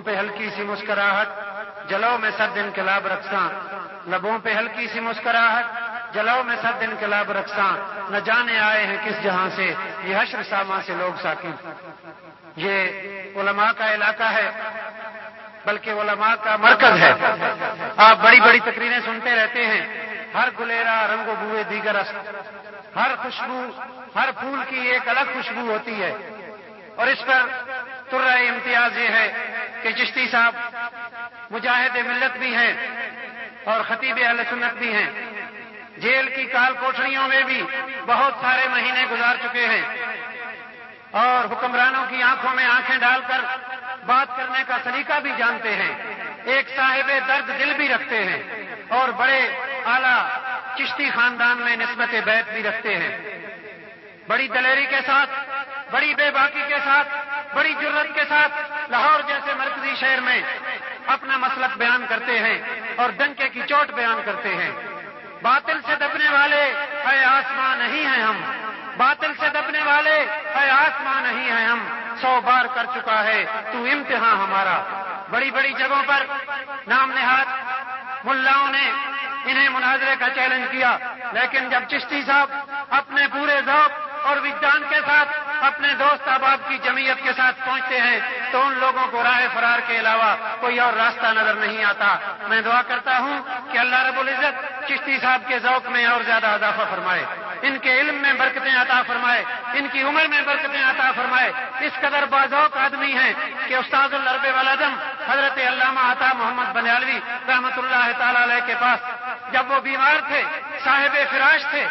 پہ ہلکی سی مسکراہٹ جلو میں سب دن کلاب رکھساں لبوں پہ ہلکی سی مسکراہٹ جلو میں سب دن کلاب رکھساں نہ جانے آئے ہیں کس جہاں سے، یہ حشر ساما سے لوگ ساکن۔ یہ علماء کا علاقہ ہے، بلکہ علماء کا مرکز ہے۔ آپ بڑی بڑی تقریریں سنتے رہتے ہیں، ہر گلیرا رنگ و بوئے دیگر ہر خوشبو، ہر پھول کی ایک الگ خوشبو ہوتی ہے۔ اور اس پر ترہ امتیاز یہ ہے کہ چشتی صاحب مجاہد ملت بھی ہیں اور خطیب اہل سنت بھی ہیں۔ جیل کی کال کوٹڑیوں میں بھی بہت سارے مہینے گزار چکے ہیں۔ اور حکمرانوں کی آنکھوں میں آنکھیں ڈال کر بات کرنے کا سلیقہ بھی جانتے ہیں۔ ایک صاحب درد دل بھی رکھتے ہیں اور بڑے اعلی چشتی خاندان میں نسبت بیت بھی رکھتے ہیں۔ بڑی دلیری کے ساتھ بڑی بے باکی کے ساتھ، بڑی جرت کے ساتھ لاہور جیسے مرکزی شہر میں اپنا مسلک بیان کرتے ہیں اور ڈنکے کی چوٹ بیان کرتے ہیں۔ باطل سے دبنے والے اے آسمان نہیں ہیں ہم۔ باطل سے دبنے والے اے آسمان نہیں ہیں ہم۔ سو بار کر چکا ہے تو امتحان ہمارا۔ بڑی بڑی جگہوں پر نام نہاد ملاؤں نے انہیں مناظرے کا چیلنج کیا، لیکن جب چشتی صاحب اپنے پورے ذوق اور وجدان کے ساتھ اپنے دوست احباب کی جمعیت کے ساتھ پہنچتے ہیں تو ان لوگوں کو راہ فرار کے علاوہ کوئی اور راستہ نظر نہیں آتا۔ میں دعا کرتا ہوں کہ اللہ رب العزت چشتی صاحب کے ذوق میں اور زیادہ اضافہ فرمائے۔ ان کے علم میں برکتیں عطا فرمائے۔ ان کی عمر میں برکتیں عطا فرمائے۔ اس قدر بازوق آدمی ہیں کہ استاد الرب والدم حضرت علامہ عطا محمد بنیالوی رحمت اللہ تعالی علیہ کے پاس جب وہ بیمار تھے، صاحب فراش تھے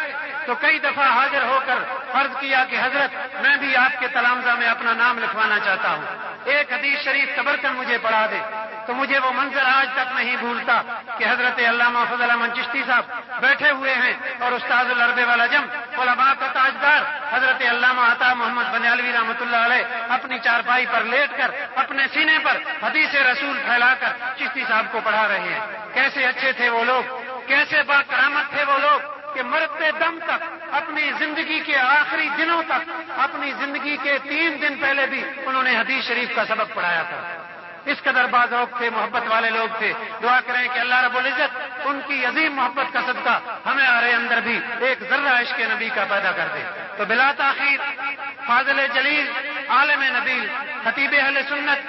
تو کئی دفعہ حاضر ہو کر فرض کیا کہ حضرت، میں بھی آپ کے تلامزہ میں اپنا نام لکھوانا چاہتا ہوں۔ ایک حدیث شریف قبر کر مجھے پڑھا دے۔ تو مجھے وہ منظر آج تک نہیں بھولتا کہ حضرت علامہ فضل احمد چشتی صاحب بیٹھے ہوئے ہیں اور استاد الربے والا جم، علماء کا تاجدار حضرت علامہ عطا محمد بنیالوی رحمۃ اللہ علیہ اپنی چارپائی پر لیٹ کر اپنے سینے پر حدیث رسول پھیلا کر چشتی صاحب کو پڑھا رہے ہیں۔ کیسے اچھے تھے وہ لوگ؟ کیسے با کرامت تھے وہ لوگ؟ کہ مرتے دم تک، اپنی زندگی کے آخری دنوں تک، اپنی زندگی کے تین دن پہلے بھی انہوں نے حدیث شریف کا سبق پڑھایا تھا۔ اس قدر بازوق تھے، محبت والے لوگ تھے۔ دعا کریں کہ اللہ رب العزت ان کی عظیم محبت کا صدقہ ہمیں آرے اندر بھی ایک ذرہ عشق نبی کا پیدا کر دے۔ تو بلا تاخیر، فاضل جلیل، عالم نبیل، خطیب اہل سنت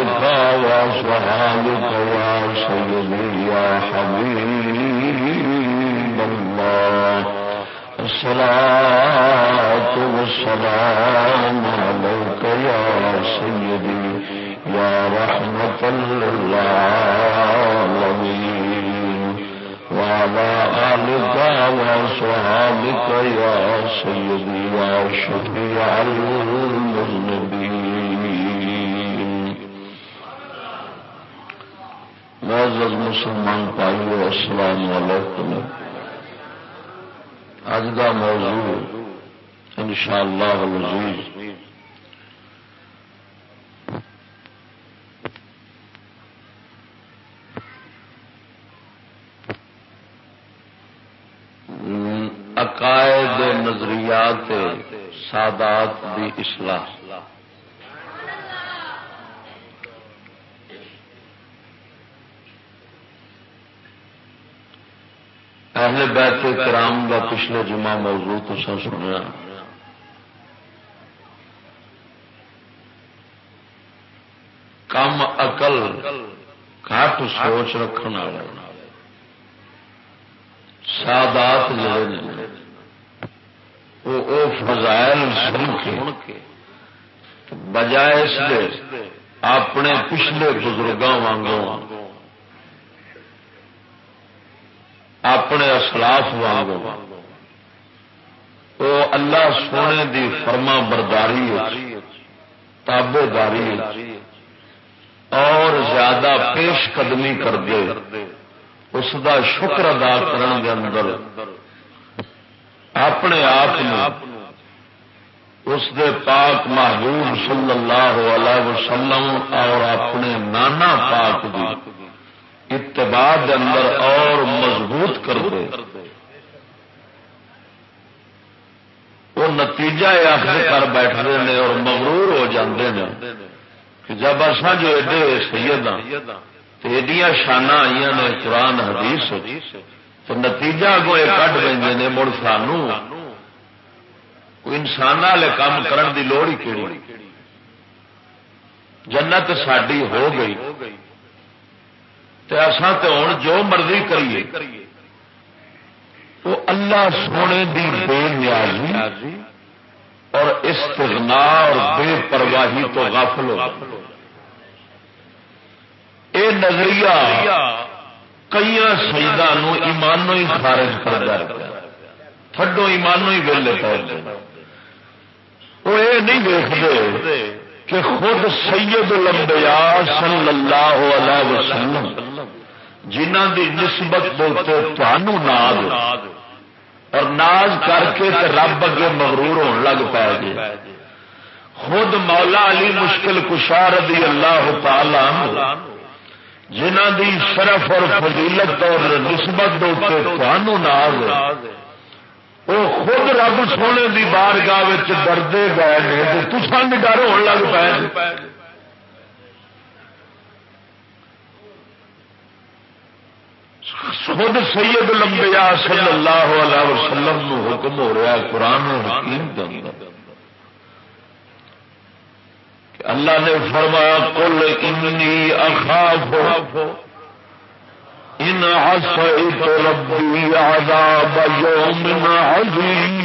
آلك وأصحابك يا سيدي يا حبيب الله الصلاة والسلام عليك يا سيدي يا رحمة للعالمين وعلى آلك وصحابك يا سيدي يا شفيع المذنبين مسلمان پائیو السلام علیکم۔ اج کا موضوع ان شاء اللہ عقائد نظریات سادات دی اصلاح۔ اہل بیت کرام کا پچھلے جمعہ موضوع تو سنیا۔ کم اقل کٹ سوچ رکھنے والا سادات جڑے وہ فضائل سن کے۔ بجائے اس اپنے پچھلے بزرگوں وانگوں۔ اپنے اسلاف وانگوں وہ اللہ سونے دی فرما برداری تابے داری اور زیادہ پیش قدمی کر دے اس دا شکر ادا کرنے کے اندر اپنے آپ اس دے پاک محبوب صلی اللہ علیہ وسلم اور اپنے نانا پاک دی اتباع دے اندر اور مضبوط کر دے۔ وہ نتیجہ آخر کر بیٹھتے ہیں اور مغرور ہو جاندے ہیں کہ جب اصا جو ایڈے سید ہاں ایڈیا شانا آئی نے قرآن حدیث تو نتیجہ اگوں یہ کٹ پہ نے، مڑ سانو کوئی انسان والے کام کرن دی لوڑ ہی کیڑی؟ جنت ساری ہو گئی۔ تو اصا تو ہوں جو مرضی کریے۔ وہ اللہ سونے دی بے نیازی اور استغنا اور بے پرواہی تو غافل ہو یہ نظریہ کئی شہیدان ایمانوں ہی خارج کر دیا تھڈو ایمانوں ہی ویلے پہنچے وہ یہ نہیں دیکھتے کہ خود سید لمبیا صلی اللہ علیہ وسلم جنہ دی نسبت بولتے تھانو ناز، اور ناز کر کے رب اگے مغرور ہونے لگ پائے گے۔ خود مولا علی مشکل کشار رضی اللہ تعالی جنہ دی شرف اور فضیلت اور نسبت ناز وہ خود رب سونے دی بار گاہ ڈردے گئے تسان بھی ڈر ہو لگ پائے خود سید لمبیا صلی اللہ علیہ وسلم نو حکم ہو رہا قرآن حکیم کے اندر اللہ نے فرمایا کل انی اخاف ان عصیت ربی عذاب یوم عظیم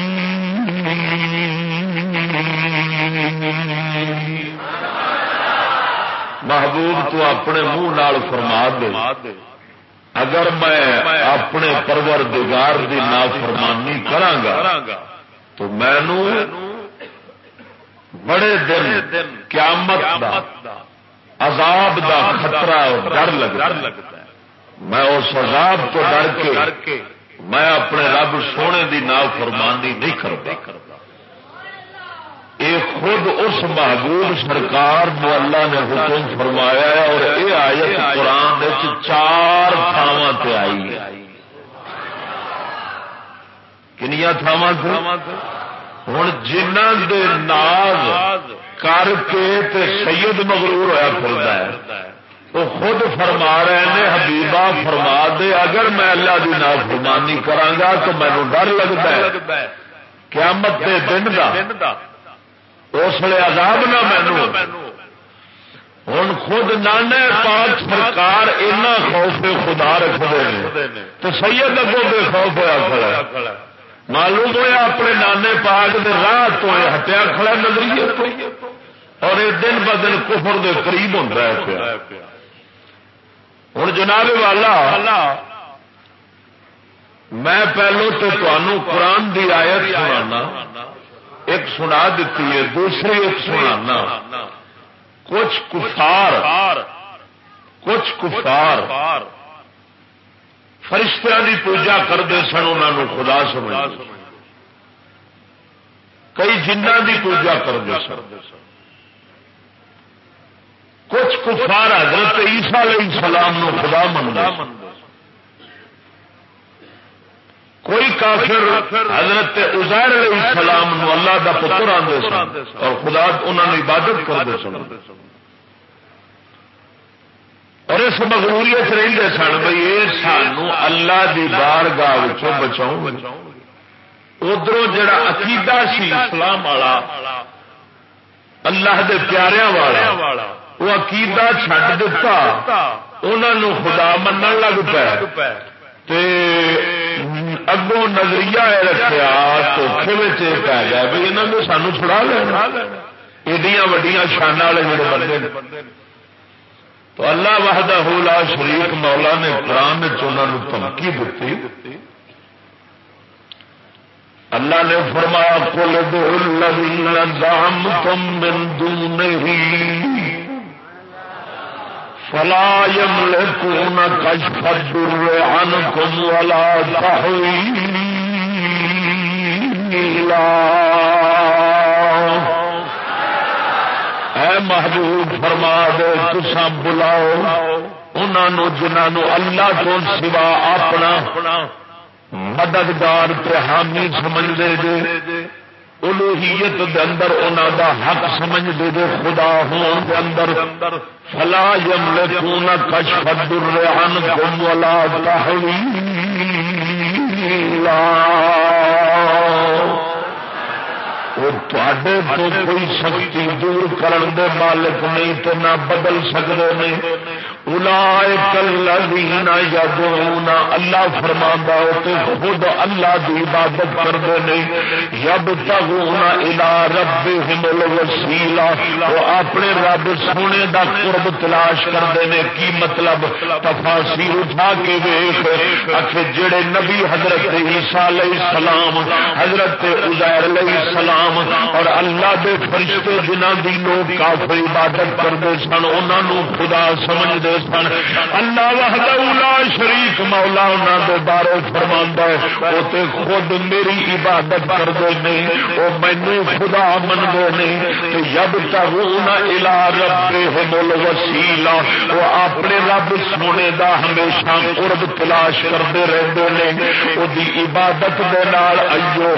محبوب تو اپنے منہ نال فرما دے. اگر میں اپنے پرور دگار کی نافرمانی کرانگا تو مینو بڑے دن قیامت دا عذاب دا خطرہ اور ڈر لگتا میں اس عذاب کو ڈر کے میں اپنے رب سونے دی نا فرمانی نہیں کرتا۔ یہ خود اس محبوب سرکار جو اللہ نے حکم فرمایا ہے اور یہ آیت قرآن چار تھاواں آئی کنیا تھاواں ہوں جنہ دے ناز کر کے تے سید مغرور ہوا پھرتا ہے۔ وہ خود فرما رہے ہیں، حبیبہ فرما دے، اگر میں اللہ کی نا فرمانی کرا تو مینو ڈر لگتا ہے۔ قیامت کے دن کا اس لیے عذاب نہ مینو ہوں خود نانے پاک سرکار اینا خوف خدا رکھتے ہیں تو سید اگوں بے خوف ہوا کھڑا معلوم ہوا اپنے نانے پاک دے راہ تو ہٹیا کھڑا نظریے اور یہ دن ب دن کفر دے قریب ہوتا ہے پیا۔ ہوں جناب والا میں پہلو تو تمہوں قرآن دی آیت سنانا ایک سنا دیتی ہے دوسری ایک سنانا کچھ کفار کچھ کفار فرشتہ کی پوجا کرتے سن انہوں خدا سمجھ کئی جنہ کی پوجا کرتے سن کچھ کفار حضرت عیسیٰ علیہ السلام نو خدا منگا کوئی کافر حضرت عزیر علیہ السلام نو اللہ دا پتر آدھے سن اور خدا انہوں نے عبادت کرتے سن۔ اور اس مغروریت رہتے سن بھائی یہ سانو اللہ دی بار گاہ بچاؤ ادھر جڑا عقیدہ سی اسلام والا، اللہ دے پیاریا والا وہ عقیدہ چھڈ دتا انہوں خدا من لگ پے۔ اگوں نظریہ رکھا دھوکھے میں پی گیا بھائی یہاں نے سانو چھڑا لینا۔ ایڈیاں وڈیاں شان والے جڑے بندے تو اللہ وحدہ لا شریف مولا نے قرآن چنوں دھمکی دیتی اللہ نے فرمایا کل دو دام تم بندو نہیں فلا يملكون كشف الدر عنكم ولا تحويلا. اے محبوب فرما دے تسا بلاؤ انہوں جنہوں اللہ تو سوا اپنا مددگار حامی سمجھ دے دے الوہیت دے اندر انہوں دا حق سمجھ دے دے خدا ہون دے اندر، فلا یملکون کشف الدر عنکم ولا تحویلا وہ تے تو کوئی سختی دور کرن دے مالک نہیں تو نہ بدل سکتے نہیں اللہ فرما خود اللہ کی عبادت کرتے ہیں یب تگونا الا رب ہمل وسیلا وہ اپنے رب سونے دا قرب تلاش کرتے ہیں، کی مطلب؟ تفاسی اٹھا کے ویخ آخ جڑے نبی حضرت عیسیٰ علیہ السلام، حضرت عزیر علیہ السلام اور اللہ دے فرشتے جنہ دی لوگ کافی عبادت کرتے سن انہوں خدا سمجھتے سن۔ اللہ وحدہ شریف مولا انہوں دے بارے فرما ہے۔ وہ تے خود میری عبادت کرتے نہیں وہ مینو خدا منگے نہیں جب تک الا رب مل وسیلا وہ اپنے رب سونے دا ہمیشہ قرب تلاش کرتے رہتے ہیں وہ عبادت دے نال ایو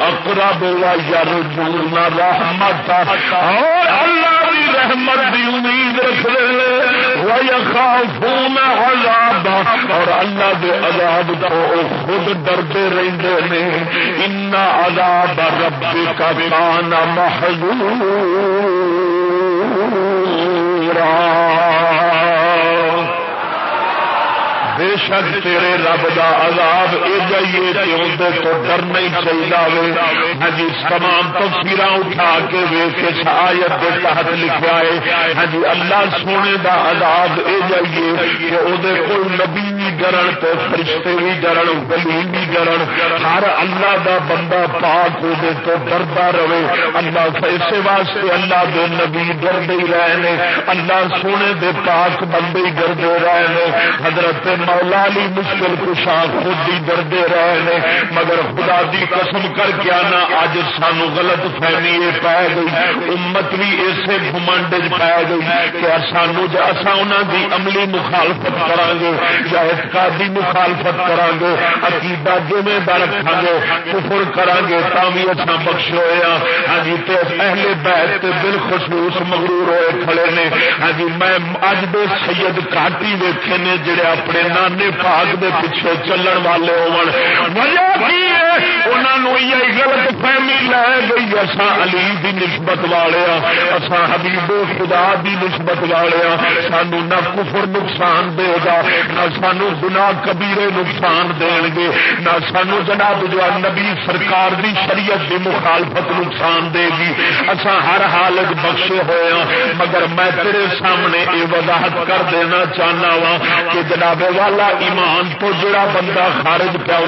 اقرب و یرجون رحمت اور اللہ کی رحمت کی امید رکھ رہے خون عذاب اور اللہ دے عذاب تو خود ڈردے رہتے ہیں ان عذاب رب کا کان محضورا شک تیرے رب دا عذاب اے جائیے تے تو ڈر نہیں چاہیے ہاں جی تمام تفصیل اٹھا کے ویخ اس آیت کے تحت لکھا ہے۔ ہاں جی اللہ سونے دا عذاب اے جائیے کہ او دے کوئی نبی بھی ڈرن تو فرشتے بھی ڈرن گلی بھی ڈرن۔ ہر اللہ دا بندہ پاک ہو تو ڈردا رہے۔ اللہ اسے واسطے اللہ دے نبی ڈردے ہی رہے اللہ سونے دے پاک بندے ہی ڈردے رہے حضرت مولا علی مشکل کشا خود ہی ڈردے رہے ہیں مگر خدا دی قسم کر کے آنا اج سانو غلط فہمی یہ پی گئی، امت بھی اسے گمنڈ پی گئی کہ سانو اصا انہوں دی عملی مخالفت کرا گے یا اعتقادی مخالفت کرا گے عقیدہ جمے دا رکھا گے کفر کرا گے تا بھی اچھا بخش ہوا ہاں۔, ہاں۔ جی تو اہل بیت بالخصوص مغرور ہوئے کھڑے نے۔ ہاں جی میں اج دے سید کاٹی ویکھے نے، جڑے اپنے نانے نبی پاک دے پیچھے چلن والے وجہ کی انہوں یہ غلط فہمی لے گئی اصا علی دی نسبت والے اصا حبیب خدا دی نسبت والے سانو نہ کفر نقصان دے گا، نہ سانو گنا کبیرے نقصان دین گے، نہ سانو جناب جو نبی سرکار دی شریعت دی مخالفت نقصان دے گی۔ اصا ہر حالت بخشے ہوئے مگر میں تیرے سامنے یہ وضاحت کر دینا چاہنا وا کہ جناب والا ایمان تو جڑا بندہ خارج پیا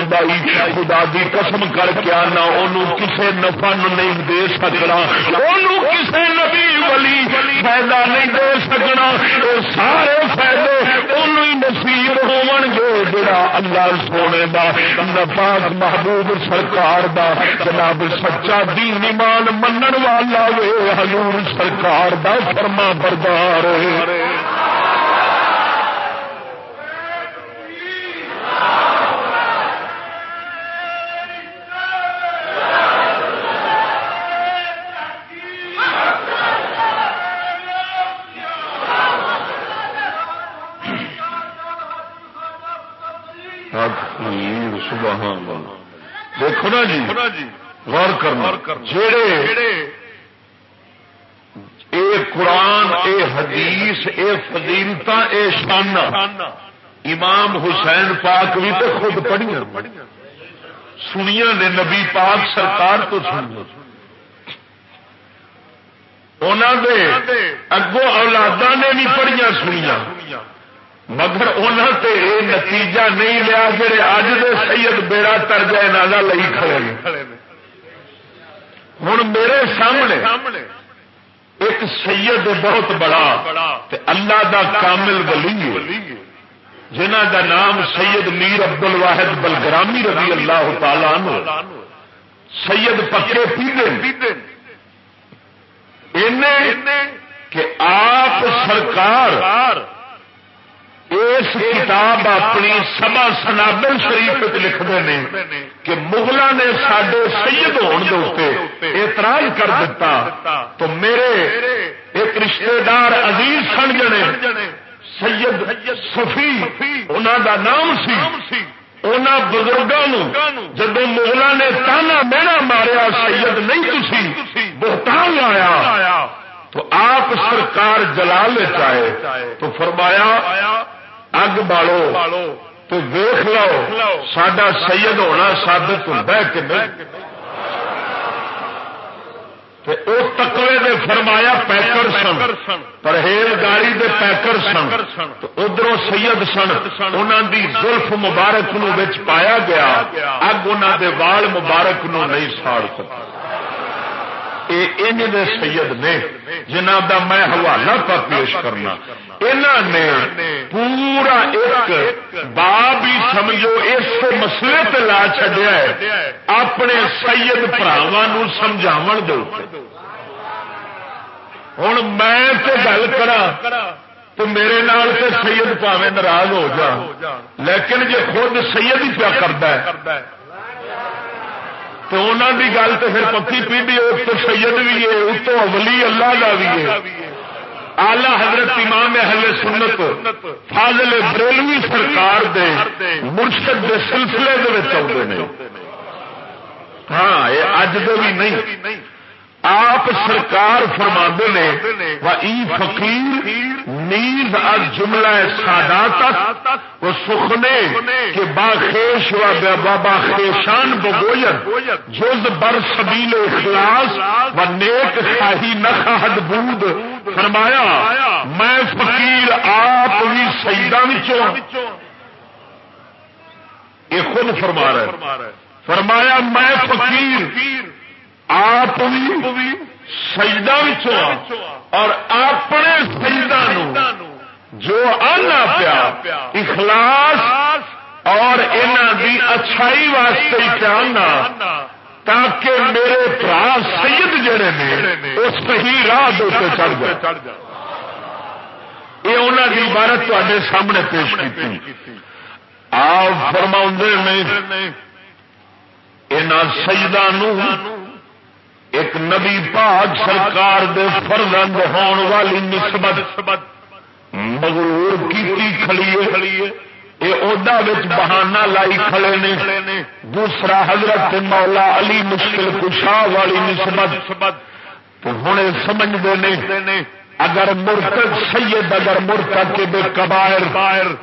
خدا دی قسم کر کے آنا انہوں کسے نفع نہیں دے سکنا انہوں کسے نبی ولی فائدہ نہیں دے سکنا۔ وہ سارے فائدے انہوں نصیب ہون گے، جڑا اللہ سونے دا نفاق محبوب سرکار دا۔ جناب سچا دین ایمان منن والا وے، حضور سرکار دا فرما بردار دیکھو نا جی غور کرنا۔ جڑے اے قرآن، اے حدیث، اے فضیلت اے شان امام حسین پاک بھی تو خود پڑھیا سنیا نے نبی پاک سرکار تو سنیا دے اگوں اولادا نے بھی پڑھیا سنیا مگر انہوں تے یہ نتیجہ نہیں لیا جڑے اج دے سید بیڑا تر جائے لئی کھڑے ہوں میرے سامنے ایک سید بہت بڑا تے اللہ دا کامل ولی جنہ دا نام سید میر ابد الواحد بلگرامی رضی اللہ تعالی عنہ سید پکے پیتے کہ آپ سرکار اس کتاب اپنی سبا سنابل شریف لکھتے ہیں کہ مغلوں نے سڈے سید ہونے اعتراض کر دیتا تو میرے ایک رشتے دار عزیز سن جنے، سید سفی انہوں دا نام سی۔ ان بزرگوں جب مغلوں نے تانا میرا ماریا، سید نہیں تھی بہتان لایا۔ تو آپ سرکار جلال چاہے تو فرمایا، اگ بالو تو ویخ لو سڈا سید ہونا سابت ہوتا ہے کہ تکوے دے فرمایا پیکر سن، پرہیزگاری دے پیکر سن ادھر سید سن انہوں دی زلف مبارک نو پایا گیا، اگ انہوں دے وال مبارک نو نہیں ساڑ سکتا۔ دے سید نے، جنہ دا میں حوالہ پا پیش کرنا۔ انہوں نے پورا ایک باب ہی سمجھو، اس مسئلے تے لا چڈیا ہے۔ اپنے سید براوا سمجھاو دے ہوں میں گل کرا تو میرے نال تے سید پاوے ناراض ہو جا۔ لیکن جی خود سید ہی پیا کرتا ہے تو انہوں کی گل تو پھر پکی پیڑھی تو سید بھی ہے اتو ولی اللہ کا بھی ہے۔ آلہ حضرت امام اہل سنت، فاضل بریلوی سرکار دے مرشد دے سلسلے دے ہاں یہ اج دے بھی نہیں۔ آپ سرکار فرما نے فقیر، نیز از جملہ سادات وہ سخنے کے باخیش و بابا خیشان بگویت جز بر سبیل اخلاص و نیک خاہی نخد بود. فرمایا، میں فقیر آپ بھی سیدہ یہ خود فرما رہا ہے فرمایا، میں فقیر آپ سجدہ اور اپنے سجدہ نو جو آنا پیا، اخلاص اور دی اچھائی واسطے چاہنا تاکہ میرے برا سید جڑے نے وہ صحیح راہ دے چڑھ جائے۔ یہ انہوں کی عبارت تے سامنے پیش کی آپ فرما نے سجدہ نو ایک نبی پاک سرکار دے فرزند ہون والی نسبت مغرور کی کھڑی ہے یہ بہانا لائی کھڑے نے۔ دوسرا حضرت مولا علی مشکل کشا والی نسبت۔ تو ہوں سمجھتے ہیں اگر مرتد سید، اگر مرتد کے بے کبائر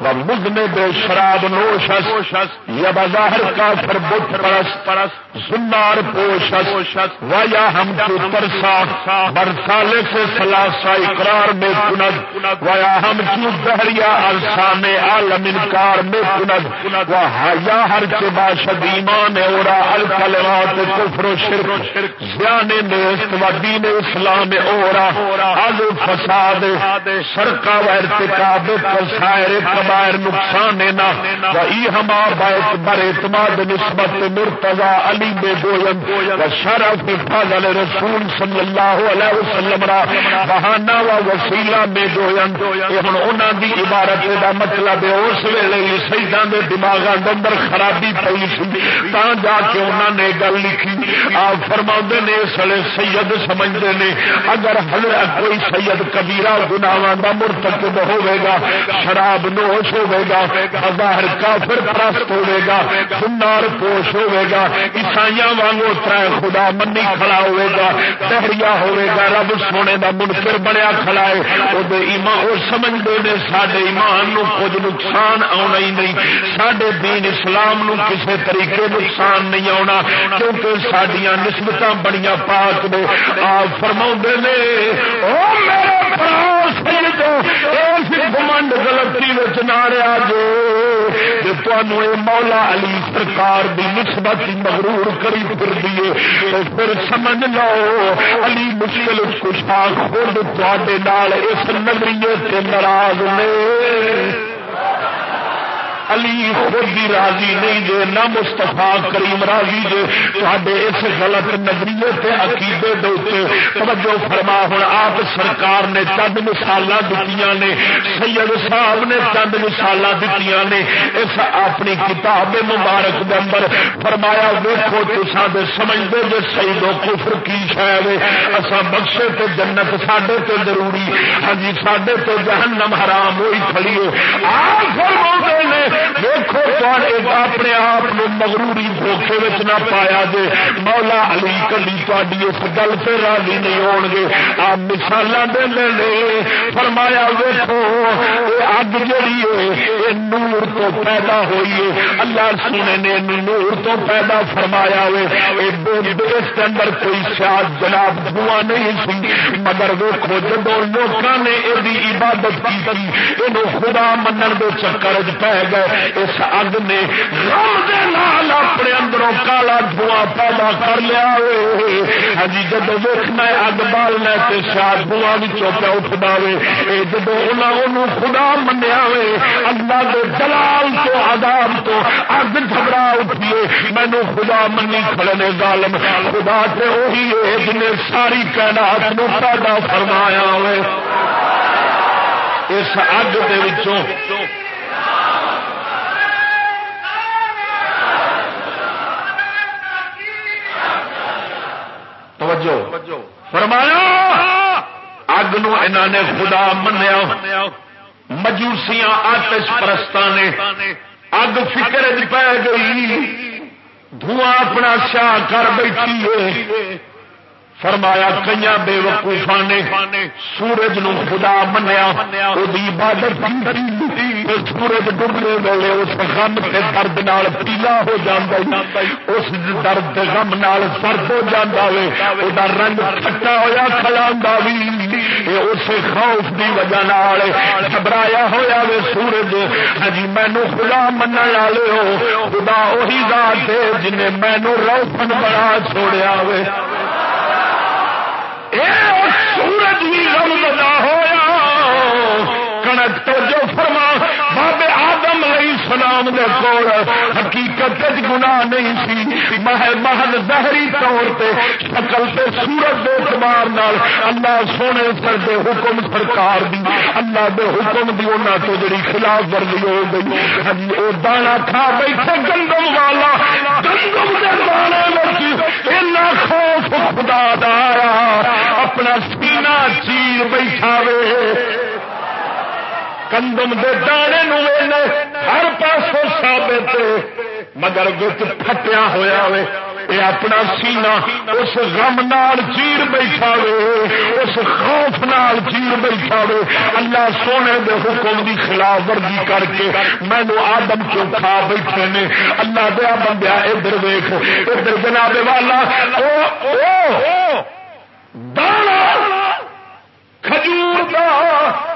و مدنے بے شراب نوشس یا بظاہر کا پھر بت پرس پرس سنار پوشس و یا ہم کو ترسا برسالے سے سلاسا اقرار میں کند، و یا ہم کو دہریا ارسان عالم انکار میں کند، و یا ہر کے باشد ایمان اورا الکلمات کفر و شرک زیانے نیست و دین اسلام اورا، آلو فساد سرکا و ارتکاب سائر کبائر نقصان نہ وہی ہما بیت بر اعتماد نسبت مرتضی علی بے گویم و شرف فضل رسول صلی اللہ علیہ وسلم را۔ بہانا و وسیلہ بے گویم یہ ہن انہاں دی عبارت دا مطلب ہے، اس ویلے سیداں دے دماغاں دے اندر خرابی پئی سی۔ تا جا کے انہاں نے گل لکھی۔ آپ فرماؤندے نے، اس سید سمجھدے نے۔ اگر حضرت کوئی سید کبیرا گناواں کا مرتکب ہوے گا، شراب نوش ہوے گا بظاہر کافر پرست ہوے گا سنار پوش ہوے گا عیسائی وانگو تر خدا منی کھڑا ہوے گا دہریا ہوے گا، رب سونے کا منکر بنیا کھڑا ہے۔ وہ ایمان وہ سمجھتے ہیں سارے ایمان نو کچھ نقصان آنا ہی نہیں۔ سڈے دین اسلام نو کسی طریقے نقصان نہیں آنا کیونکہ سڈیا نسبت بڑی پاک نے۔ آپ فرما نے گمنڈ گلتی جو تمہوں مولا علی سرکار کی نسبت مغرور کری پھر دیے تو پھر سمجھ لو علی مشکل کشا خود تے اس نظریے سے ناراض نے علی خود بھی راضی نہیں جے نہ مستفا کریم راضی جے تے اس غلط نظریے تے عقیدے دے توجہ فرما۔ ہوں آپ سرکار نے چند مثال دیتی نے، سید صاحب نے چند مثال دیتی نے۔ اس اپنی کتاب مبارک کے اندر فرمایا ویکو تصا دے سمجھتے جے شہید و کفر کی شاید اصا بخشے تے جنت ساڈے تے ضروری۔ ہاں جی ساڈے تے جہنم حرام ہوئی کھڑی ہے۔ آپ فرما نے دیکھو اپنے آپ مغروری دھوکھے نہ پایا جے۔ مولا علی کلی تاری اس گل سے راضی نہیں ہو گے۔ آپ مثال دے فرمایا ویکو اگ جڑی ہے یہ نور تو پیدا ہوئی ہے اللہ سونے نے نور تو پیدا فرمایا ہوئے اس کے اندر کوئی سیاح جناب دھواں نہیں سی۔ مگر ویکو جب لوگوں نے یہ عبادت کی یہ خدا منن کے چکر پی گئے۔ ہے اس اگ نے غم دے نال اپنے اندروں کالا دھواں پیدا کر لیا ہاں جی، جب ویکنا اگ بالنا تو شاید دھواں بھی چوپیا اٹھتا ہوے جب انہوں خدا منیا ہوے اللہ کے دلال تو آداب تو اگ جھگڑا اٹھیے۔ مینو خدا منی کھڑے نے ظالم۔ خدا سے وہی ہے جنہیں ساری کائنات نو پیدا فرمایا ہوئے۔ اس اگ کے توجہ۔ فرمایا اگ نو نے خدا منیا۔ مجوسیاں آتش پرستان نے۔ اگ فکر پی گئی۔ دھواں اپنا سیاہ کر بیٹھی ہے۔ فرمایا کئی بے وقوفا نے سورج نو خدا منیا عبادت سورج ڈبنے ویلے اس غم کے درد نال پیلا ہو جاتا اس درد غم نال سرد ہو جاتا وے وہ رنگ کھٹا ہوا کھلا بھی اس خوف کی وجہ گھبرایا ہوا وے سورج ہاں ہجی مینو خدا من والے ہو، خدا وہی ذات ہے جنہیں مینو روشن بڑا چھوڑیا وے سورج بھی رم نہ ہویا۔ کنک تو جو فرما بابے آدم علیہ السلام دے کول حقیقت گنا نہیں سی۔ محل ظاہری طور پہ شکل سے سورج دے اعتبار نال اللہ سونے سر دے حکم سرکار دی، اللہ دے حکم دی انہاں تو جڑی خلاف ورزی ہو گئی۔ ہاں جی، او دانا کھا بیٹھے گندم والا، گندم دے دانے وچ اینا خوف خدا دارا اپنا سینہ چیر بیٹھا وے۔ کندم دے دانے نو ہر پاسوں ثابت مگر وچ پھٹیا ہویا ہوئے اے اپنا سینا اس غم نال چیر بیٹھا وے، اس خوف نال چیر بیٹھا وے۔ اللہ سونے دے حکم دی خلاف ورزی کر کے مینو آدم کیوں کھا بیٹھے نے؟ اللہ دیا بندیا ادھر ویخ ادھر جناب والا، او او، دانا، کھجور دا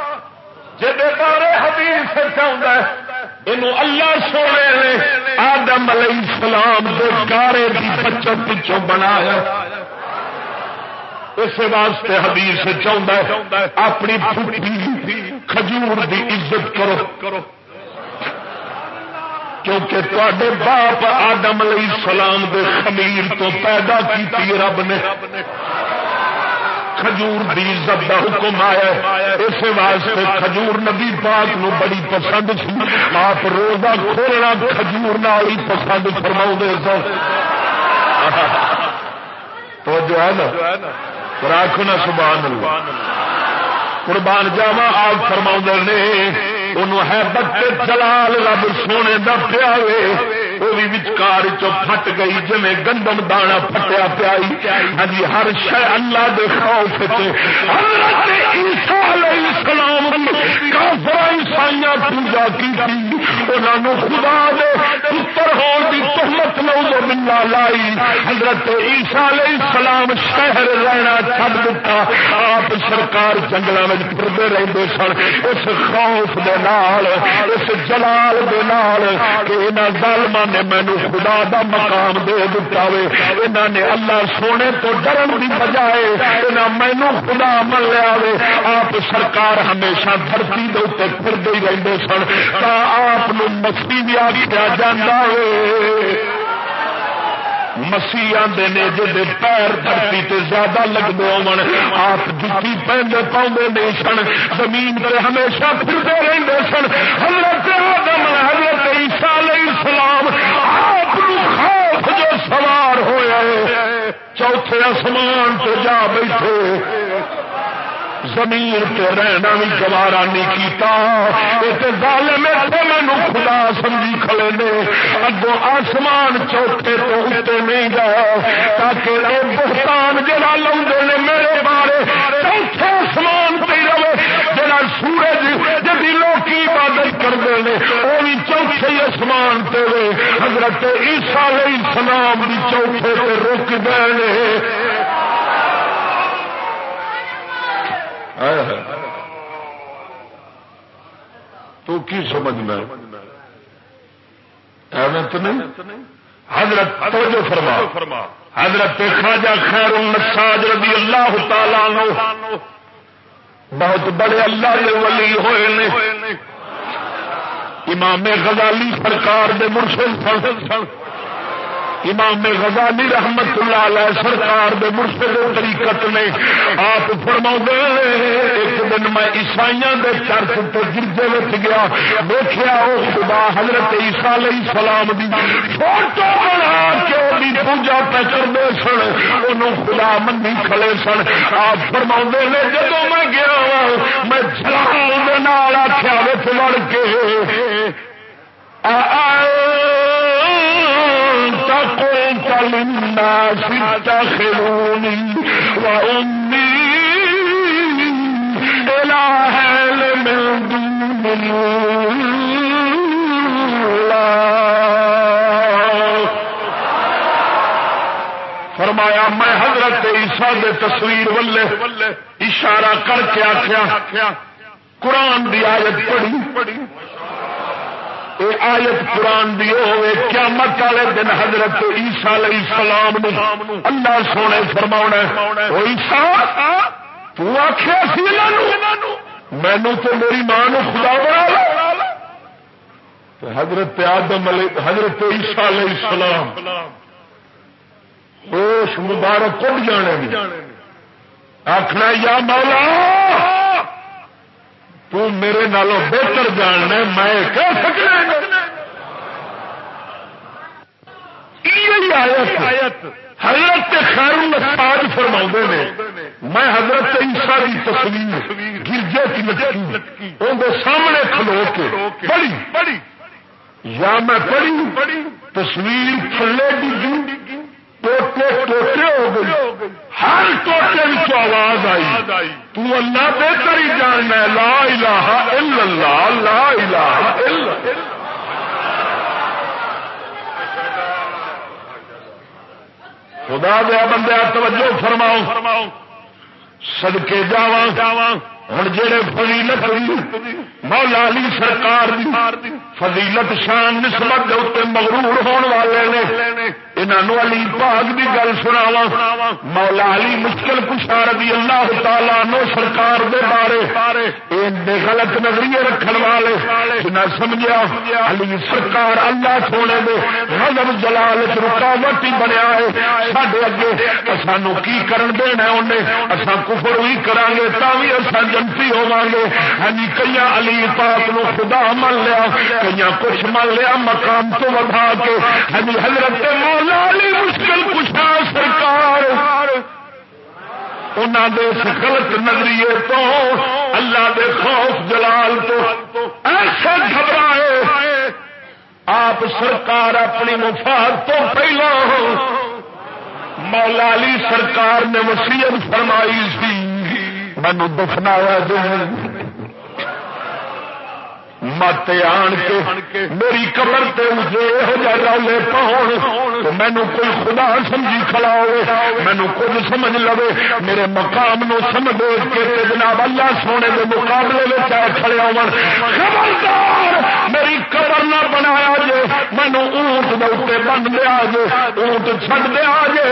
جب بارے حدیث چاہتا ہے اللہ سونے نے آدم علیہ السلام دے گارے کی بچوں پچھوں بنایا۔ اس واسطے حدیث چاہتا ہے، اپنی پھوٹی کھجور دی عزت کرو۔ کرو کیونکہ تے باپ آدم علیہ السلام دے خمیر تو پیدا کی رب نے۔ کھجور دی عزت کا حکم آیا اس واسطے کھجور نبی پاک نو بڑی پسند سی آپ روزہ کھولنا کھجور نال ہی پسند فرما سو تو جو ہے نا؟ راکھو نا سبحان اللہ۔ قربان جاوا آپ فرما نے، انہوں ہے بچے جلال رب سونے دا پیاوے وہ بھی وچکار چو پھٹ گئی جی گندم دانا پھٹیا پیا ہاں جی، ہر شہ اللہ دے خوف اسلام عیسائیاں پوجا کی خدا دے پتر ہونے کی تہمت لو ملا لائی حضرت عیسیٰ علیہ السلام شہر رہنا چھڈ دیتا آپ سرکار جنگل میں پھرتے رہتے سن اس خوف دے نال اس جلال دے نال کہ انہوں نے مینو خدا دا مقام دے دتا وے۔ انہوں نے اللہ سونے تو ڈرن کی بجائے مینو خدا من لیا وے۔ آپ سرکار ہمیشہ دھرتی دے اتنے پھرتے ہی رہتے سن۔ آپ مسیح بھی آخیا جانا وے۔ مسیح آدھے نے جی پیر دھرتی تے زیادہ لگتے ہو آپ جتی پہنتے پاؤں نہیں سن۔ زمین پہ ہمیشہ پھرتے رہتے سن۔ حضرت آدم حضرت عیسیٰ علیہ السلام آپ خوف جو سوار ہوئے چوتھے آسمان تو جا بیٹھے۔ زمین تے رہنا بھی گوارا نہیں کیتا۔ مینو خدا سمجھی کھلے نے۔ اگو آسمان چوتھے تو اتنے نہیں گیا، تاکہ وہ بہتان جڑا لوگ نے میرے بارے چوتھے آسمان پہ رہے جڑا سورج جی لوگ عبادت کرتے ہیں۔ وہ بھی چوتھے آسمان پہ حضرت عیسیٰ علیہ السلام بھی چوتھے پہ رک گئے تو کی سمجھنا ایویں تو نہیں؟ حضرت توجہ فرما۔ حضرت خواجہ خیر النساج رضی اللہ تعالی نو بہت بڑے اللہ کے ولی ہوئے نے۔ امام غزالی سرکار دے مرشد سن امام غزالی رحمت اللہ علیہ سرکار دے مرشد طریقت نے آپ فرما ایک دن میں عیسائیاں دے چرچ تو گرجے میں گیا دیکھا وہ خدا حضرت عیسیٰ علیہ السلام دی فوٹو بنا کے بھی پوجا پہ کرتے سن انہوں خدا منی کھلے سن۔ آپ فرما نے جب میں گیا میں جلال آخیا وڑ کے آئے۔ للناس اتخذوني وأمي إلهين من دون فرمایا، میں حضرت عیسیٰ دے تصویر ولے اشارہ کر کے آخیا قرآن دی آیت پڑھی۔ پڑھی آیت قرآن دی ہوئے، قیامت والے دن حضرت عیسیٰ علیہ السلام نو اللہ سونے فرما تو آخیا مینو تو میری ماں نے خدا بنا حضرت آدم حضرت عیسیٰ علیہ السلام، ہوش مبارک کٹ جانے آخنا یا مولا! تو میرے نالوں بہتر جاننا میں کہہ سکنا آیت حضرت خیر فرما نے، میں حضرت عیسیٰ کی تصویر گرجے کی لٹکی اندر سامنے کھلو کے بڑی یا میں پڑھی تصویر تھلے ڈگی جی؟ ٹوٹے ٹوٹے ہو گئی۔ ہر ٹوٹے میں آواز آئی۔ تو اللہ بہتر ہی جاننا لا الہ الا اللہ، لا الہ الا اللہ۔ خدا دیا بندے، توجہ فرماؤ۔ فرماؤ سدکے جاواں جاواں ہوں جہے فضیلت مولا علی سرکار فضیلت شان نسبت مغرور ہون والے نے۔ انہوں علی پاک کی گل سناوا مولا علی مشکل کشار بھی اللہ تعالی نو سرکار دے بارے۔ غلط نظریے رکھن والے۔ جنا سمجھا علی سرکار اللہ سونے دے غضب جلال رکاوٹ ہی بنیا ہے۔ سڈے اگے سانو کی کرن دینا انہیں اصا کفر بھی کرا گے تا بھی اصا جنتی ہوا گے ہاں کئی علی پاک نو خدا من لیا کئی کچھ من لیا مقام تو ودا کے۔ ہاں حضرت مولا لال مشکل کشا سرکار۔ غلط نظریے تو، اللہ دے خوف جلال تو ایسے گھبرائے۔ آپ سرکار اپنی مفاد تو پہلا مولا علی سرکار نے وسیعت فرمائی سی۔ مینو دفنایا دیں مت آن کے میری قبر تے اجے ہو جائے رولے پاؤ مینو کوئی خدا سمجھی کھڑا ہو مینو خود سمجھ لو میرے مقام نو سمجھ کے جناب اللہ سونے کے مقابلے میں چاہے کھڑے ہو خبردار میری قبر نہ بنایا جے مینو اونٹ دے بن لیا جے اونٹ چڈ دیا جے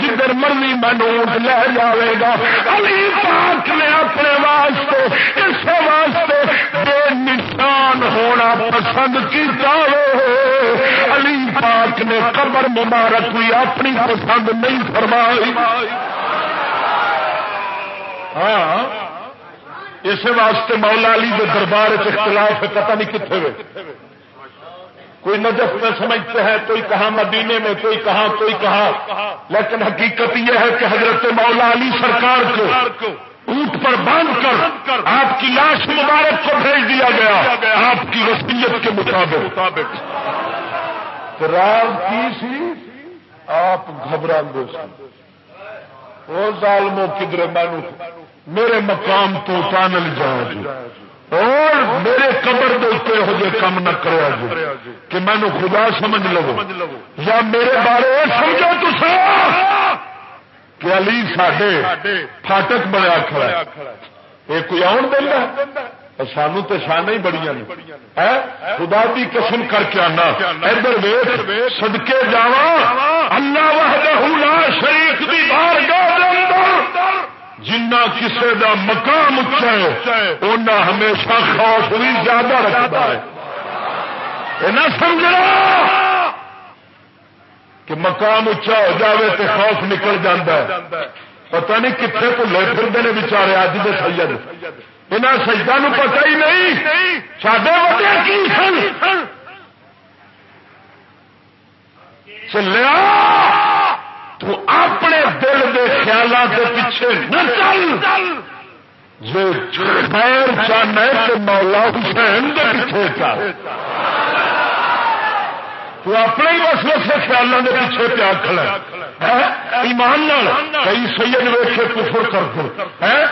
جدھر مرضی مینو اونٹ لے جاوے گا علی پاک نے اپنے واسطے اس واسطے پسند کیتا علی پاک نے قبر مبارک بھی اپنی پسند نہیں فرمائی۔ ہاں اس واسطے مولا علی کے دربار اختلاف ہے، پتہ نہیں کتنے ہوئے کوئی نجف میں سمجھتے ہیں، کوئی کہاں مدینے میں، کوئی کہاں کوئی کہاں۔ لیکن حقیقت یہ ہے کہ حضرت مولا علی سرکار کو اونٹ پر باندھ کر آپ کی لاش مبارک کو بھیج دیا گیا، آپ کی وسیعت کے مطابق۔ رات کی سی، آپ گھبرا دو وہ ظالموں کدھر مینو میرے مقام تو پانل جاؤ جی۔ اور میرے قبر دے ہو جائے کام نہ کرا جی۔ کہ مینو خدا سمجھ لو۔ یا میرے بارے سمجھو تو کہ علی ساڈے فاٹک بنیا کھڑا یہ کوئی آن دینا سانو تو شان ہی بڑی خدا کی قسم کر کے آنا۔ ادھر ویٹ سدکے جا اللہ لا شریف کی بار جنا کسی کا مقام اچا ہے انہیں ہمیشہ خوف بھی زیادہ رکھتا ہے۔ نہ سمجھنا۔ کہ مقام اچا ہو جاوے تو خوف نکل جاتا ہے۔ پتہ نہیں کتنے بھلے پھرتے ہیں بچارے اج کے سید۔ یہاں سجدہ نو پتہ ہی نہیں سڈے وڈے کی چلیا، تو اپنے دل کے خیالات کے پیچھے نہ چل۔ جو خیر چاہنا ہے تو مولا حسین کے پیچھے چل۔ تو اپنے ہی بس بس خیالوں کے پیچھے پیا کھڑا ہاں؟ ایمان کئی سید ویخے کفر کر دو ہاں؟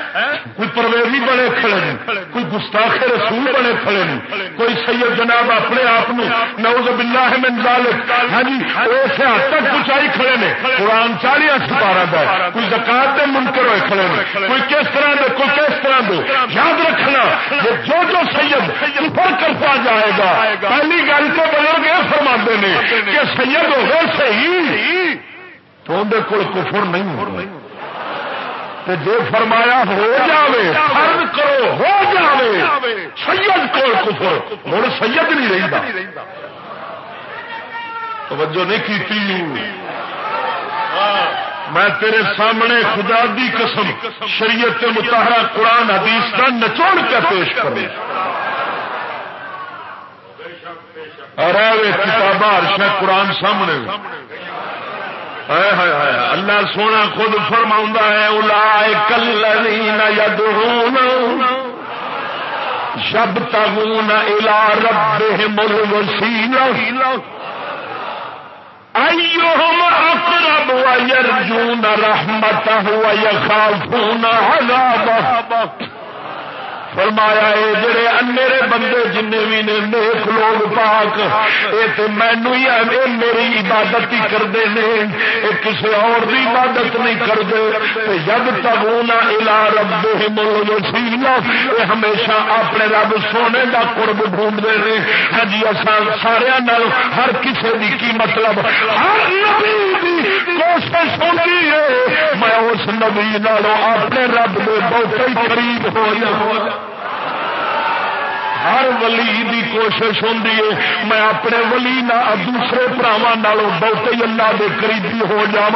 کوئی پرویزی بنے کھڑے نہیں۔ کوئی گستاخ رسول بنے کھڑے نہیں۔ کوئی سید جناب اپنے آپ نوز باللہ من ذالک۔ ہاں جی اسے حد تک پہنچائی کھڑے نے قرآن چالیا سپارا دا کوئی زکات دے منکر ہوئے کھڑے نے کوئی کس طرح دے، کوئی کس طرح دے۔ یاد رکھنا کہ جو جو سید کفر کرتا جائے گا، پہلی گل تو بزرگ یہ فرما نے کہ سید ہو گئے صحیح۔ تو اندر کول کفر نہیں ہو جو فرمایا ہو جاوے، فرض کرو ہو جاوے۔ سید کول کفر ہوں سید نہیں رہتا توجہ نہیں کی میں تیرے سامنے خدا دی قسم شریعت متحرہ قرآن حدیث کا نچوڑ کے پیش کروں۔ اور کتاب ہر قرآن سامنے اللہ سونا خود فرما ہے الا کلری ند شب تگون الا رب مل وسیل ایوہم اقرب ویرجون رحمتہ ویخافون عذابہ۔ فرمایا اے جڑے انیرے بندے جن بھی نے نیک لوگ پاک، اے تے مینو ہی اے میری عبادت ہی کرتے ہیں کسی اور دی عبادت نہیں کرتے جب تک الا رب الوسیلہ، اے ہمیشہ اپنے رب سونے دا قرب ڈھونڈتے ہیں ہاں جی سارا ہر کسی دی کی مطلب؟ ہر نبی کوشش ہوتی ہے۔ میں اس نبی نالوں اپنے رب کے بہت ہی قریب ہو جاؤں ہر ولی دی کوشش ہوں میں اپنے ولی نہ دوسرے براوا نالوں بہت ہی اللہ دے قریبی ہو جا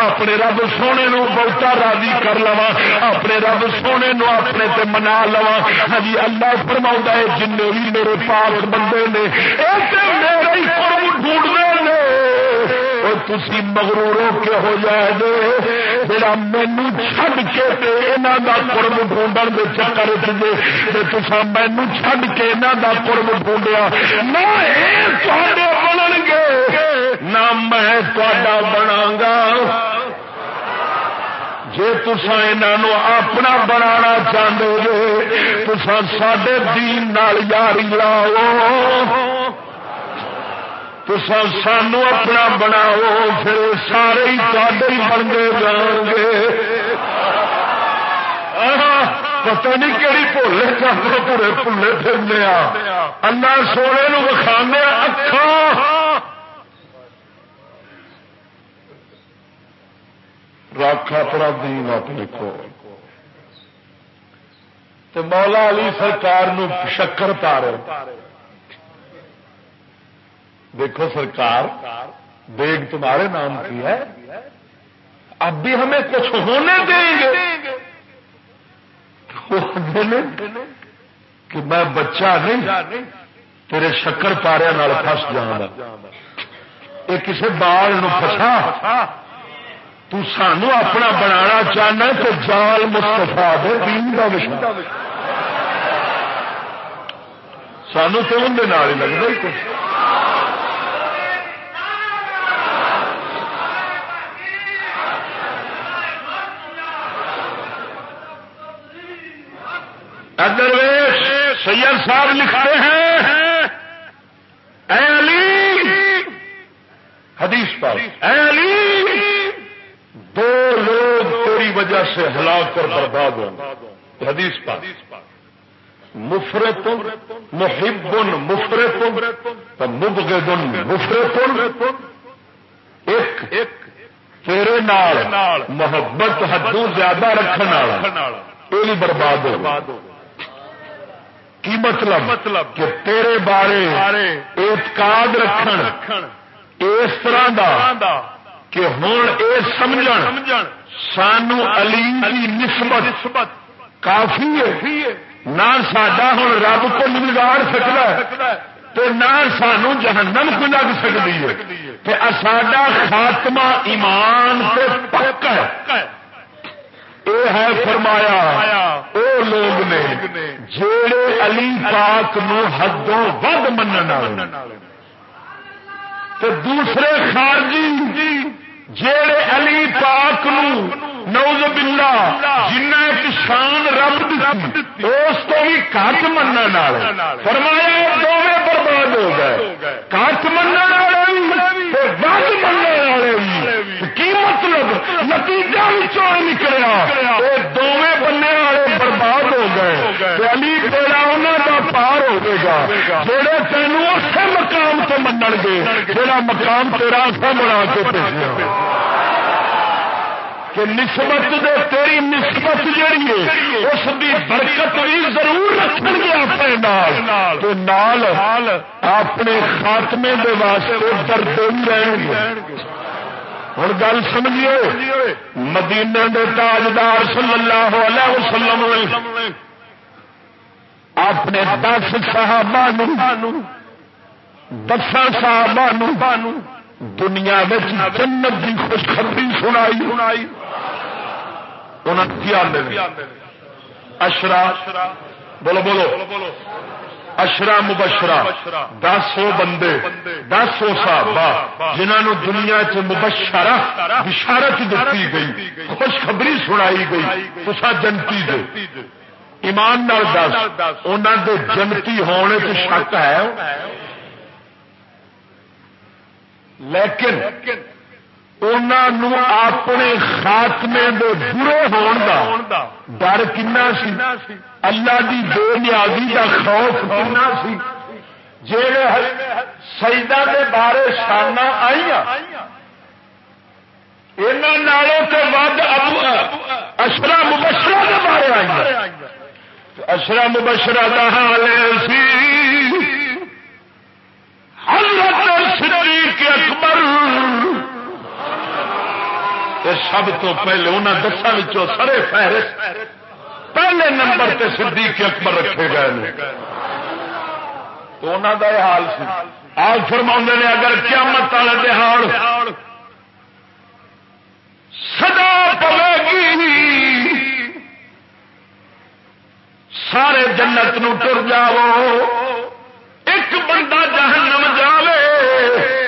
اپنے رب سونے نو بہتا راضی کر لوا اپنے رب سونے نو اپنے تے منا لوا ہی ہاں جی، اللہ فرما ہے جن بھی میرے پاس بندے نے میرے ہی اور تھی مغرور کے ہو جائے دے جا مینو چڈ کے یہاں کا قرب ڈھونڈن کے چکر چے تو مینو چڈ کے یہاں کا قرب ڈھونڈیا. نہ بن گے، نہ میں تا بنا گا. جی تسا یہ اپنا بنا چاہتے جے تسا سڈے دین یاری لاؤ. تو سانو اپنا بناؤ، پھر سارے ہی ہی بنتے جان گے پتہ نہیں کہڑی بھولے چاہتے پورے پھلے پھرنے اللہ سونے وکھانے اکھان رکھ اپنا دین اپنے کو مولا علی سرکار نو شکر پا رہے دیکھو سرکار بیگ تمہارے نام کی ہے، اب بھی ہمیں کچھ ہونے دیں گے۔ کہ میں بچہ نہیں، تیرے شکر پارے پس جانا یہ کسی بال فسا تانو اپنا بنا چاہنا تو جال مستفا دے دین کا وشا سانو تو اندر ہی لگتا کچھ۔ درویش، سید صاحب لکھتے ہیں، اے علی، حدیث پر، اے علی، دو لوگ تیری وجہ سے ہلاک کر برباد ہوں حدیث پر مفرت محب مفرت مبغض مفرت ایک، تیرے نال محبت حدوں زیادہ رکھنے والا، یہ بھی برباد ہو کی مطلب مطلب کہ تیرے بارے اعتقاد رکھن اس طرح دا کہ ہوں یہ سمجھ سانو علی کی نسبت کافی ہے۔ نہ سڈا ہوں رب کو بگاڑ سکتا تو نہ سانو جہنم کو لگ سکتی ہے۔ ساڈا خاتمہ ایمان پکا ہے۔ یہ ہے فرمایا وہ لوگ نے جڑے علی پاک نو حدوں ود من دوسرے خارجی جڑے علی پاک نو نوز بلا جنہ ایک شان رب دیتی، اس کو بھی کٹ من فرمایا دونوں برباد ہو گئے۔ کٹ من والے ود من والے کی مطلب نتیجہ نکلیا وہ دونوں بننے والے برباد ہو گئے۔ علی تیرا انہوں کا پار ہوگا۔ جہے تینوں اچھے مقام سے من گے جہاں مقام تیرا سا بنا کے بھیجا کہ نسبت دے تیری نسبت جیڑی ہے، اس کی برکت بھی ضرور رکھ گے اپنے نال۔ تو نال اپنے خاتمے دے واسطے درد رہن گے ہوں گل سمجھیے مدینے دے تاجدار صلی اللہ علیہ وسلم اپنے دس صحابہ دساں صحابہ دنیا جنت کی خوشخبری سنائی۔ سنائی اشرا، بولو بولو۔ اشرا مبشرا دس سو بندے دس سو صاحب جنہوں دنیا چ مبشرا بشارت دیتی گئی، خوشخبری سنائی گئی تصا جنتی دے۔ ایمان نال دس انہوں دے جنتی ہونے سے شک ہے۔ لیکن اپنے خاتمے دے برے ہون دا ڈر کنا سی؟ اللہ دی بے نیازی دا خوف کنا سی؟ جڑے سجدہ دے بارے شانا آئی نالوں کے بعد اشرا مبشرہ کے بارے آئی اشرا مبشرہ کا حال سی۔ حضرت صدیق اکبر سب تو پہلے انہوں دساں سرے فہرست۔ پہلے نمبر تے صدیق اکبر رکھے گئے تو انہوں کا یہ حال سی۔ آج فرما نے اگر قیامت والے دہاڑ سدا پوے گی، سارے جنت نو ٹر جاؤ، ایک بندہ جہنم جاوے۔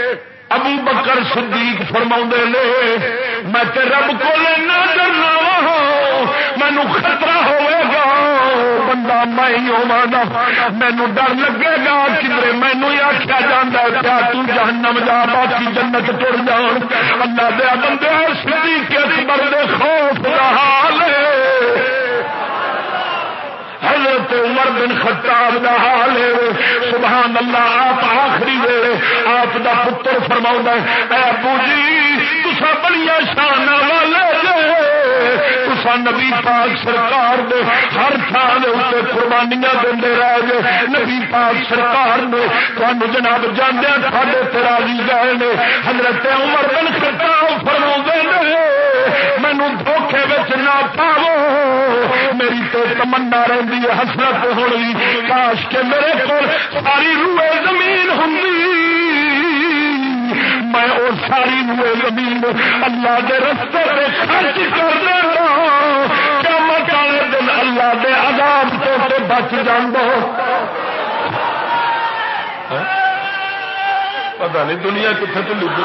ابو بکر صدیق فرما نے، میں تے رب کو لینا ڈرنا مینو خطرہ ہوئے گا، بندہ میں مینو ڈر لگے گا کدھر مینو ہی آخیا جا پیا تہنم جا، باقی جنت تر جان۔ اللہ دیا بندے، صدیق اکبر دے خوف کا حال عمر بن خطاب دا حال ہے۔ سبحان اللہ، آپ آخری ویلے آپ دا پتر فرما ہے، اے ابو جی تسا بڑی شان والے تسا نبی پاک سرکار دے ہر تھان اتنے قربانیاں دے رہ گئے نبی پاک سرکار نے تمہیں جناب جانے تھوڑے تراجی گئے نے حضرت عمر بن خطاب فرما مینو دھوکھے بچ نہ پاو میری تو تمنا رہی ہے، حسرت ہونی کاش کے میرے کو ساری روئے زمین ہوں میں وہ ساری روئے زمین اللہ کے رستے پہ خرچ کر دے کیا مکانے دن اللہ کے عذاب تو بچ جان دو پتا نہیں دنیا کتنے تو لگ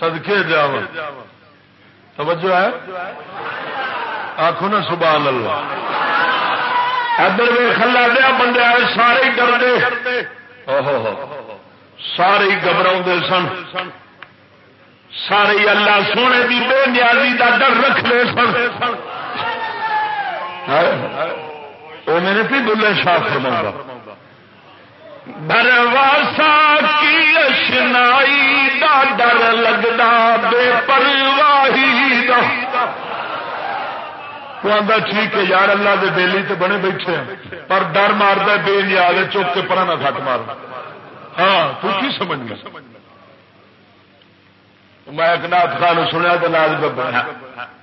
سدکے جا توجہ ہے؟ آخو نا سبحان اللہ۔ ادھر بھی کلا دیا بندے سارے ڈرتے۔ سارے گھبرا سن۔ سارے اللہ سونے کی بے نیازی کا ڈر رکھتے سن۔ وہ میرے پی دلے شاہ فرما برواسا کی اشنائی دا ڈر لگتا بے پرواہی دا۔ ٹھیک ہے یار، اللہ دے بیلی تو بنے بیٹھے ہیں۔ پر ڈر مارتا بے نیاد چوک کے پرانا سٹ مار۔ ہاں تو کی سمجھ گیا میں ایک نات خان سنیا تو ناز ببا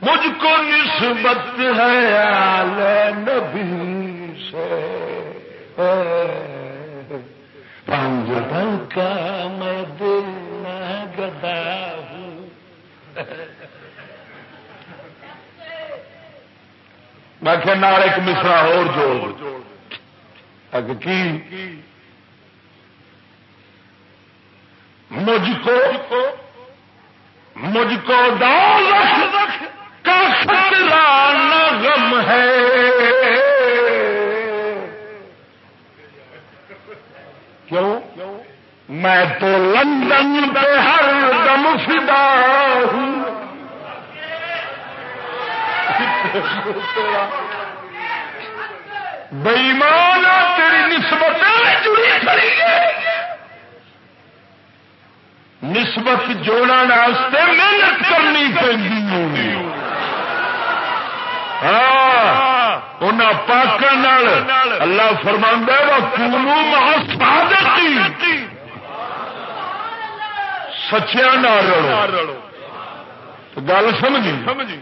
مجھ کو نسبت ہے آل نبی سے۔ پانچ کا میں دل نہ گدا ہوں۔ میں کہ کہنا ایک مصرا اور جوڑ۔ اگ کی؟ مجھ کو مجھ کو دال کا خطرہ نہ غم ہے۔ کیوں؟ میں تو لندن پہ ہر دم فدا ہوں۔ بئیمان تیری نسبت جڑی کھڑی ہے۔ نسبت جوڑا محنت کرنی پڑی ان پاک اللہ فرما سچیا رڑو گل سمجھی؟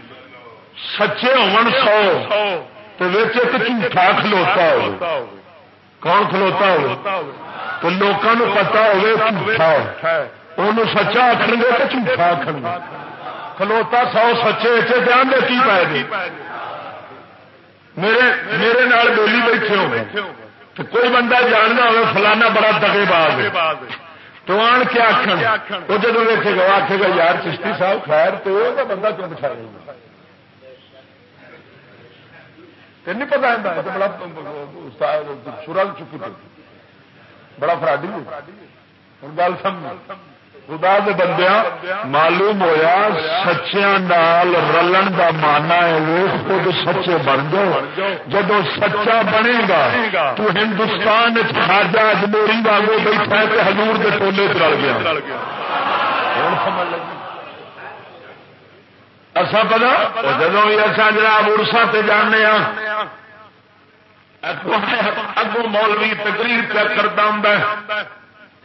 سچے ہون سو تو جھوٹا کھلوتا ہو کون کھلوتا ہو تو لوگوں پتا ہوگا سچا آخر گے تو جھوٹا آخر گے کھلوتا سو سچے اتنے دھیان دے کی پائے گی میرے میرے نال بولی بیٹھے ہو تو کوئی بندہ جاننا ہو فلانا بڑا دگے باز تو آن کے آخر وہ جب ویکے گا آخے گا، یار چشتی صاحب خیر، تو بندہ کیوں بچا رہی نہیں پتا بڑا سرل چکی بڑا فراڈی ہوں گل سمجھ۔ خدا دے بندیا معلوم ہویا سچیا نال رلن دا مانا ہے وہ خود سچے بن جاؤ۔ جب سچا بنے گا، تو ہندوستان خاجا اجموری واگو بیٹھا ہے ہزور کے ٹولے رل گیا۔ اصا پتا؟ جدو بھی اصا جناب ارسا تے جانے ہاں، اگوں مولوی تقریر پہ کرتا ہوں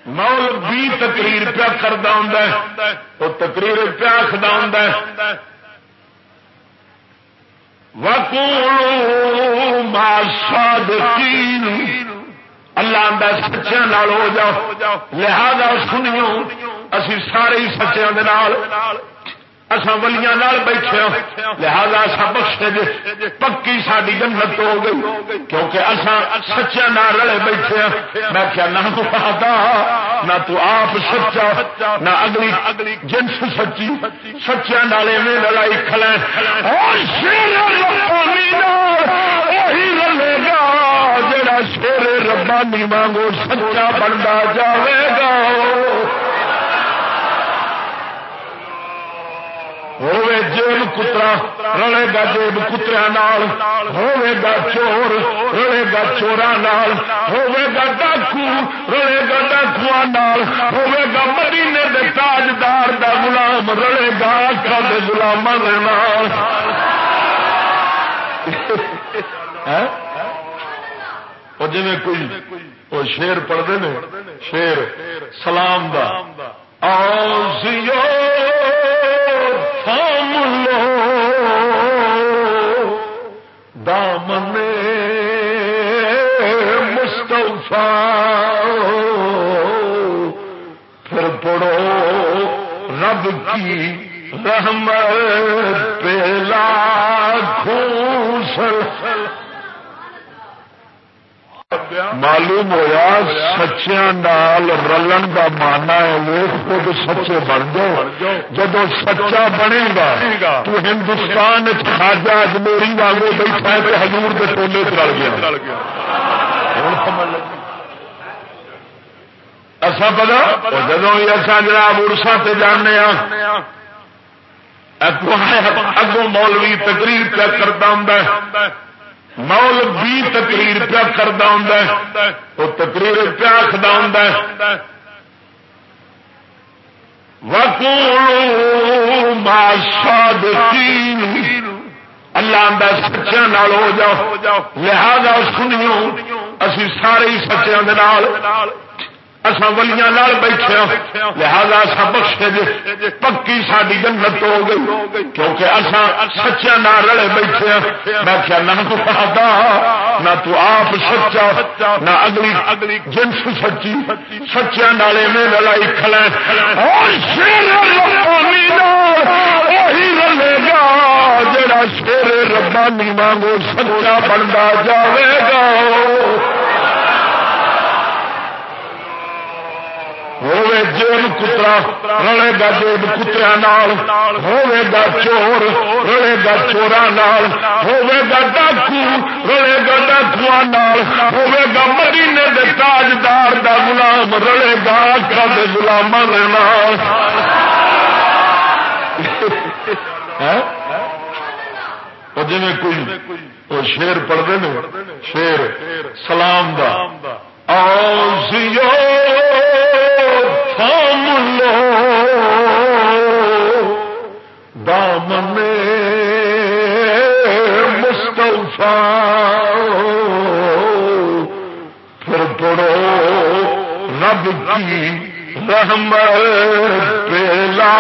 مول بھی تقریر پیا کرتا ہوں وہ تقریر پیا آخر ہوں وکول ماساد اللہ آدھا سچیا ہو جاؤ۔ لہذا سنیو اسی سارے سچیا اصا ولیاں بیٹھے ہاں۔ لہذا اصا بخشے جی پکی ساری جنت ہو گئی۔ کیونکہ اصا سچا نہ رلے بیٹھے ہاں۔ میں کیا نہ پتا نہ تو آپ سچا، نہ اگلی اگلی جنس سچی۔ سچیا نالے میں لڑائی کھلے رلے گا جڑا شیر ربانی مانگو سچا بنتا جاوے گا۔ ہوے جیب کترا، رلے گا جیب کترا نال، ہوے گا چور، رلے گا چورا نال، ہوے گا ڈاکو، رلے گا ڈاکو نال، ہوے گا مدینے دے تاجدار دا غلام، رلے گا آقا دے غلام نال۔ جی کوئی وہ شیر پڑھتے ہیں شیر، سلام دا آؤ پھر پڑو رب کی رحمت پیلا خوشل معلوم ہوا سچیا نال رلن کا مانا ہے خود سچے بن جاؤ۔ جب سچا بنے گا تو ہندوستان خاجا اجمیری والے بیٹھا ہے ہزور کے ٹولے رل گیا۔ اصا پتا؟ جب اصا جناب ارسا سے جانے اگوں مولوی تقریر پہ کرتا ہوں مول بھی تقریر پیا کرتا ہوں وہ تقریر پیا آخر ہوں وکو ماساد اللہ آدھا سچیا ہو جاؤ۔ لہذا سنیو اسی سارے سچیا اصا ولیاں بیٹھے لہذا اصا بخشے جی پکی ساری جنت ہو گئی۔ کیونکہ اصا سچیا نہ رلے بیٹھے میں کیا نہ تو نہ تو آپ سچا، نہ اگلی اگلی جنس سچی۔ سچیا نالے میں لڑائی کھلے رلے گا جڑا شیر ربانی مانگو سچا بنتا جاوے گا۔ ہوے جیب کترا، رلے گا جیب کترا نال، ہوے گا چور، رلے گا چورا نال، ہوے گا ڈاکو، رلے گا ڈاکو نال، ہوے گا مدینے دے تاجدار دا غلام، رلے گا آقا دے غلاماں دے نال۔ جی کوئی شیر پڑھتے ہیں شیر، سلام دا آؤ لو دامن مستفا پھر پڑو رب کی رحم پیلا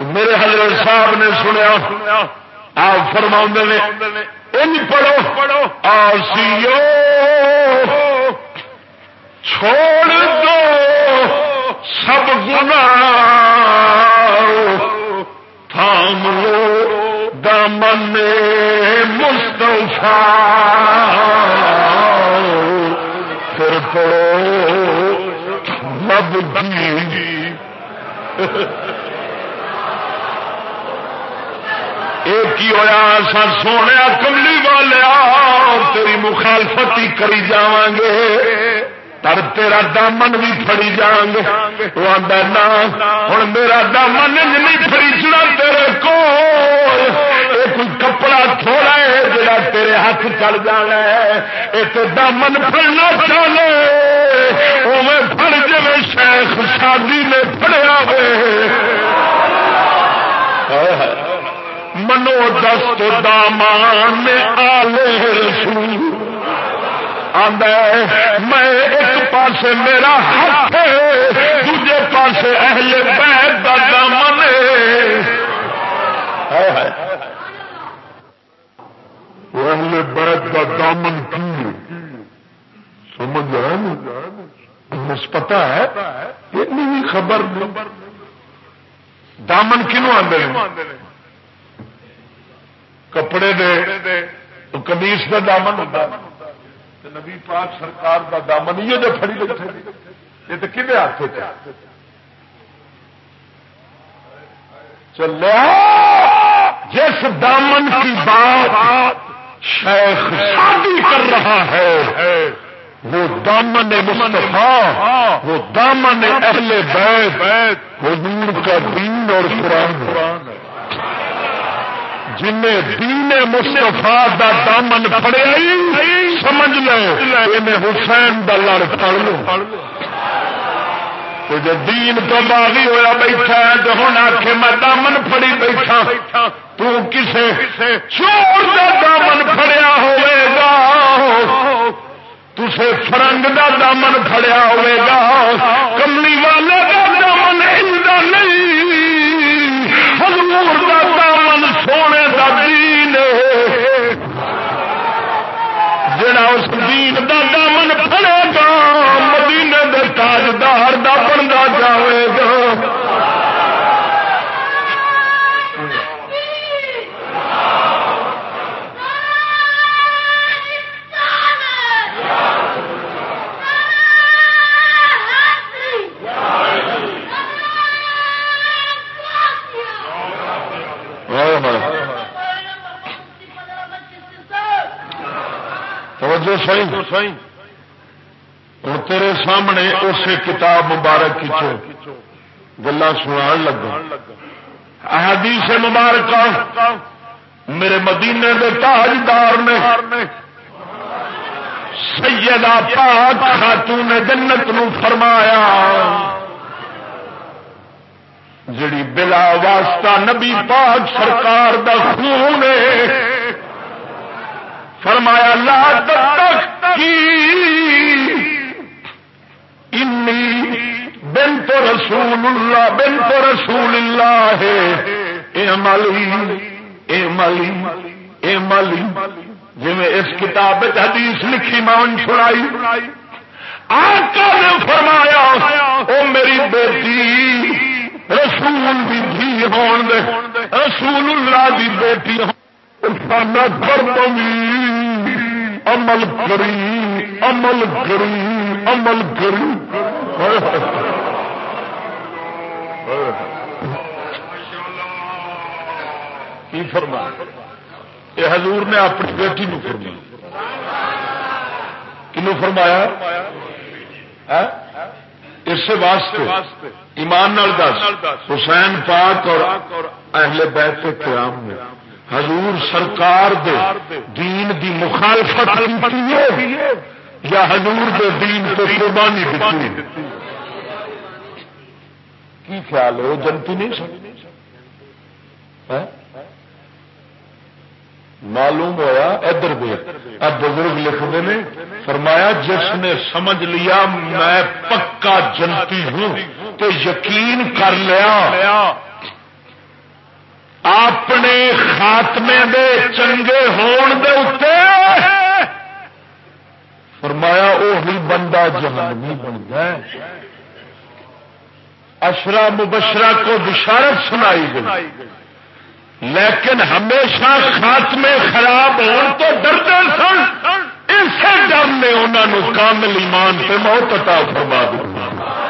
میرے حضرت صاحب نے سنیا۔ آپ فرما نے، ان پڑھو پڑھو آسیو، چھوڑ دو، سب گنا تھام لو دامن مستفا پھر پڑھو لب جی ایک ہی ہوا سر سونے کملی والیا تیری مخالفت ہی کری جا گے پر تیرا دامن بھی فری جان گے وہ آدھا نا ہوں میرا دامن نہیں فریچنا تیرے کو کوئی کپڑا تھوڑا ہے جا تیرے ہاتھ چل جانا ہے یہ تو دامن پڑنا چاہے وہ پڑ جائے شیخ شادی نے پڑیا منو دست دامان رسول۔ میں ایک پاس میرا ہاتھ دوجے پاس اہل بیت کا دامن اہل بیت کا دامن کی سمجھ آیا پتا ہے اتنی خبر۔ دامن کنو آدھے کپڑے دے کمیس کا دامن ہوتا نبی پاک سرکار کا دامن یہ جو فری بیٹھے۔ یہ تو کھے ہاتھ چلو جس دامن کی بات شیخ شادی کر رہا ہے، وہ دامن مصطفیٰ، وہ دامن اہل بیت، حضور کا دین اور قرآن قرآن۔ جن دین مستفا دا دامن پڑیا سمجھ لو حسین دا لڑ پڑ لو۔ دین تو باغی ہوا بیٹھا تو ہوں آخ میں دامن پڑی بیٹھا۔ تو کسے چور دا دامن پڑیا ہوئے گا۔ تسے فرنگ دا دامن پڑیا ہوئے گا۔ کملی والے دین دا دامن پڑے گا مدینے دے تاجدار دا بنتا جائے گا توجہ صحیح ہوں تیرے سامنے اسے کتاب مبارک کی گلا سنا لگا۔ احادیث مبارک میرے مدینے کے تاجدار نے سیدہ پاک خاتون جنت نو فرمایا۔ جڑی بلا واسطہ نبی پاک سرکار دا خون فرمایا، لا تک انی بن تو رسول اللہ بن تو رسول اللہ ہے اے مالی اے مالی اے مالی جی میں اس کتاب حدیث لکھی مان چھڑائی آقا نے فرمایا، او میری بیٹی، رسول دی دھی ہون دے رسول اللہ دی بیٹی ہون دے. عمل کری عمل کری عمل کری کی فرما یہ حضور نے اپنی بیٹی نو فرمایا۔ کنو فرمایا؟ ہاں؟ اس واسطے ایمان نال دس، حسین پاک اور اہل بیت قیام میں حضور سرکار دے دین دی مخالفت یا حضور دے دین تو قربانی دیتی کی خیال ہے؟ وہ جنتی نہیں سمجھ ہاں؟ معلوم ہوا ادھر اب بزرگ لکھتے ہیں، فرمایا، جس نے سمجھ لیا، میں پکا جنتی ہوں تو یقین کر لیا اپنے خاتمے دے چنگے ہون دے اتے فرمایا وہی بندہ جہانوی بن گئے اشرا مبشرہ کو بشارت سنائی گئی۔ لیکن ہمیشہ خاتمے خراب ہون تو ڈرتے سن۔ اسے ڈر نے انہوں کامل ایمان سے موت عطا فرما ادھر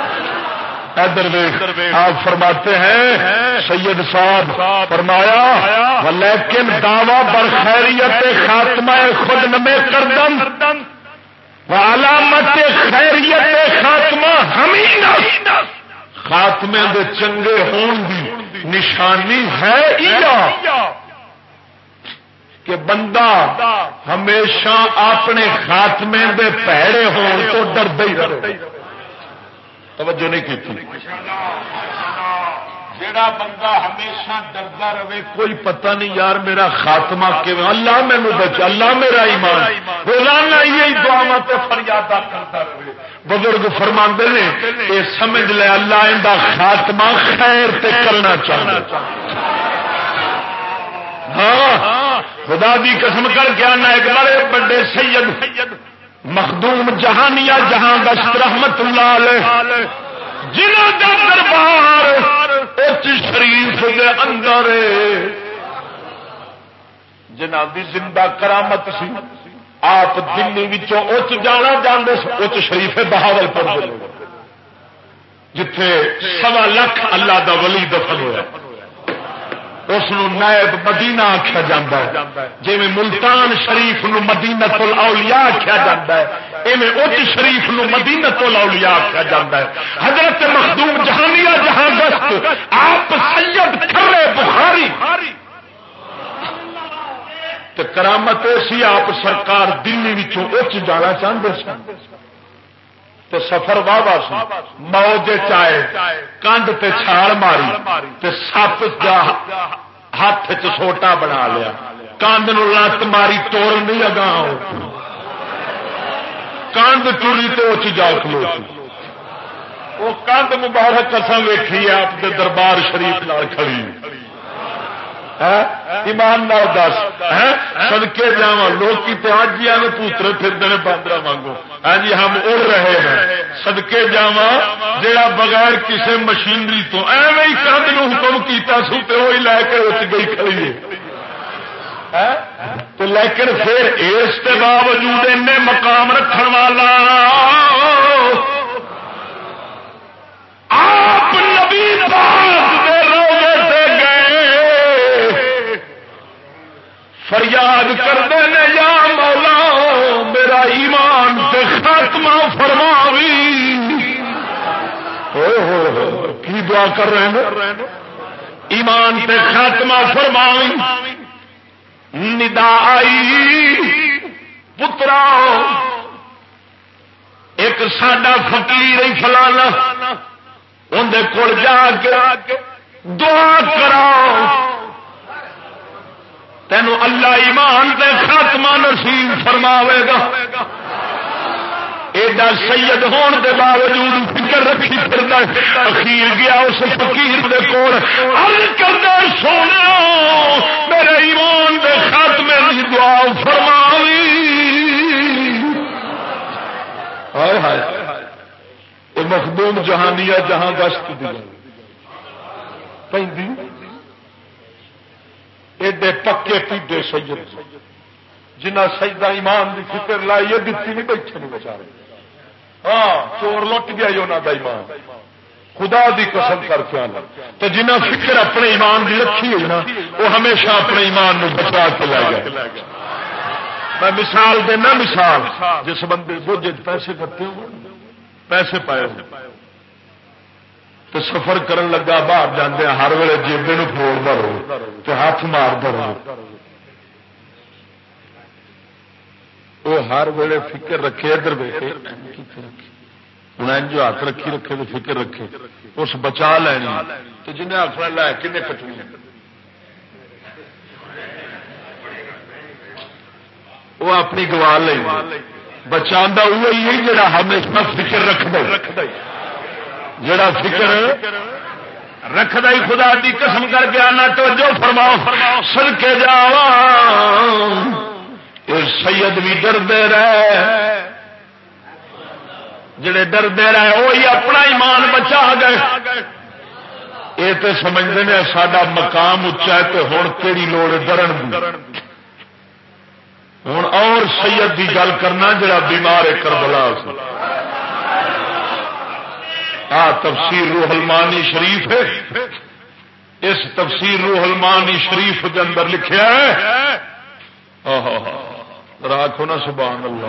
آپ فرماتے ہیں، سید صاحب فرمایا لیکن دعوی بر خیریت خاتمہ خود نمے کردم علامت خیریت خاتمہ ہمیں خاتمے دے چنگے ہون دی نشانی ہے کہ بندہ ہمیشہ اپنے خاتمے دے پیڑے ہون تو ڈرد ہی رہے۔ توجہ نہیں کی جڑا بندہ ہمیشہ ڈردا رہے کوئی پتہ نہیں یار میرا خاتمہ کہ اللہ مینو بچ اللہ میرا ایمان۔ روزانہ یہی دعا فریاد کرتا رہے۔ بزرگ فرما نے یہ سمجھ لے اللہ ان خاتمہ خیر تے کرنا چاہتا ہاں خدا دی قسم کر کے آنا ایک بڑے بڑے سید۔ مخدوم جہانیا جہاں دشت رحمت اللہ علیہ جنہوں کا دربار اچ شریف کے اندر جنہ دی زندہ کرامت سی۔ آپ دلی اچ جانا جانتے اچ شریف بہاول پور جتھے سوا لکھ اللہ دا ولی دفن ہوا اس نائب مدینہ آخیا جا جی ملتان شریف نو مدینہ اولیاء آخیا جا ایویں اچ شریف نو مدینہ اولیاء آخیا جا حضرت مخدوم جہانیہ جہاں دست آپ سید کھرے بخاری۔ کرامت سی آپ سرکار دلی اچ جانا چاہتے سن۔ تو سفر واہ واہ سی موج چائے کنڈ تے چھال ماری، تے سپ ہاتھ چوٹا بنا لیا۔ کند نو لت ماری توڑ نہیں اگا کند ٹوری تو اچ جا کلو وہ کند مبارک اصل ویکھی آپ کے دربار شریف نال کھڑی۔ ایمان نال دس۔ سدکے جا لوگ آج ہی پوتر پھر باندر مانگو ہاں جی ہم اڑ رہے ہیں۔ سدکے جا جا بغیر کسی مشینری تو ایویں کند نو حکم کیا سو تو وہی لے کے اچ گئی کھڑی تو لیکن پھر اس کے باوجود مقام رکھ والا آپ فریاد کرتے ہیں، یا مولا، میرا ایمان تے خاتمہ فرماوی۔ کی دعا کر رہے ہیں ایمان تے خاتمہ فرماوی۔ ندا آئی، پترا، ایک ساڈا فقیر فلانا اندر کول جا کے دعا کراؤ۔ تینو اللہ ایمان دے خاتمہ نصیب فرماوے گا۔ ایڈا سید ہون دے باوجود فکر رکھی پھرتا اخیر گیا اس فقیر دے کول۔ عرض کردا سونا، میرے ایمان دے خاتمے دی دعا فرماوی۔ ہائے ہائے۔ اے مخدوم جہانیہ جہاں گشت دی۔ پہندی ایڈے پکے پیڈے سید جنہ سجدہ ایمان دی فکر لائی یہ دیتی نہیں، بیٹھے نہیں بچارے ہاں چور لٹ گیا انہوں کا ایمان۔ خدا دی قسم کر کے آنا۔ تو جنہ فکر اپنے ایمان دی رکھی ہے نا، وہ ہمیشہ اپنے ایمان نو بچا کے لے گئے۔ میں مثال دینا، مثال، جس بندے بوجھ پیسے کرتے ہو، پیسے پائے ہو۔ تو سفر کرن لگا، باہر جانے ہر ویلے جیبے فروڑ دو تو ہاتھ مار دو وہ ہر ویلے فکر رکھے، ادھر بیٹھے ہوں جو ہاتھ رکھی رکھے تو فکر رکھے۔ اس بچا لینی۔ تو جنہیں آخر لے کن کٹنی؟ وہ اپنی گوا لے بچا وہی جڑا ہمیشہ فکر رکھ دے جڑا فکر رکھ دے خدا دی قسم کر کے آنا تو جو فرماؤ۔ سر کے جا سید بھی ڈردے رہے۔ جڑے ڈردے رہے، وہی اپنا ایمان بچا گئے۔ یہ تو سمجھتے ہیں سڈا مقام اچا ہے تو ہوں کہڑی لوڑ ڈرن ہوں اور سید کی گل کرنا، جڑا بیمار ہے کربلا آ، تفسیر روح المانی شریف ہے۔ اس تفسیر روح المانی شریف کے اندر لکھا ہے۔ راکھو نا، سبحان اللہ۔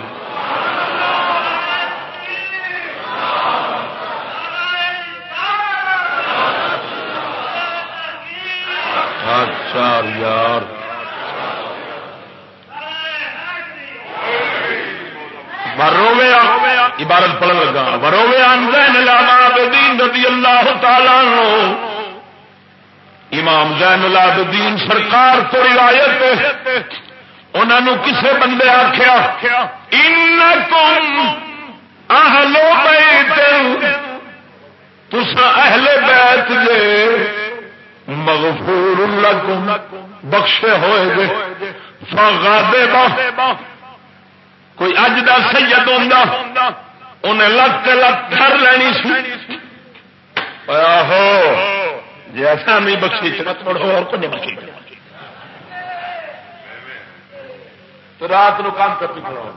اچھا یار۔ وروے عبارت پڑھ لگا۔ وروے الدین رضی اللہ تعالی امام زین العابدین سرکار تو روایت انہوں کسے بندے آخیا ان اہلو بیت۔ تسا اہل بیت جے مغفور لکم۔ بخشے ہوئے گے فغادے با۔ کوئی اج دا سید ہوندا۔ انہیں لگ کے لگ گھر لینی سی۔ آہو جی ایسا نہیں بخشی چلا تھوڑا اور کو نہیں بخشی تو رات نو کام کرتی کھڑا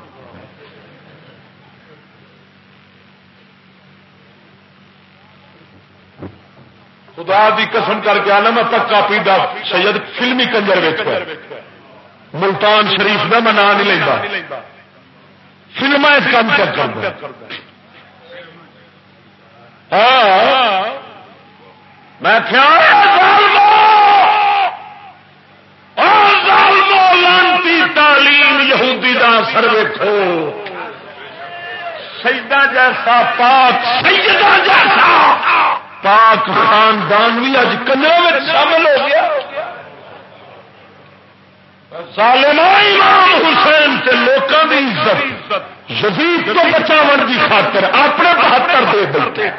خدا دی قسم کر کے آنا، میں پکا پیڈا سید فلمی کنجر ویچ ملتان شریف میں میں نام نہیں لینا فلم اس کام کر ہاں ہاں۔ میں تعلیم یہودی دا سر ویکو سیدہ جیسا پاک سیدہ جیسا پاک خاندان بھی اج کنجروں میں شامل ہو گیا۔ امام حسین سے لوگوں کی عزت۔ یزید تو بچاو کی خاطر، اپنے بہتر دے بیٹھے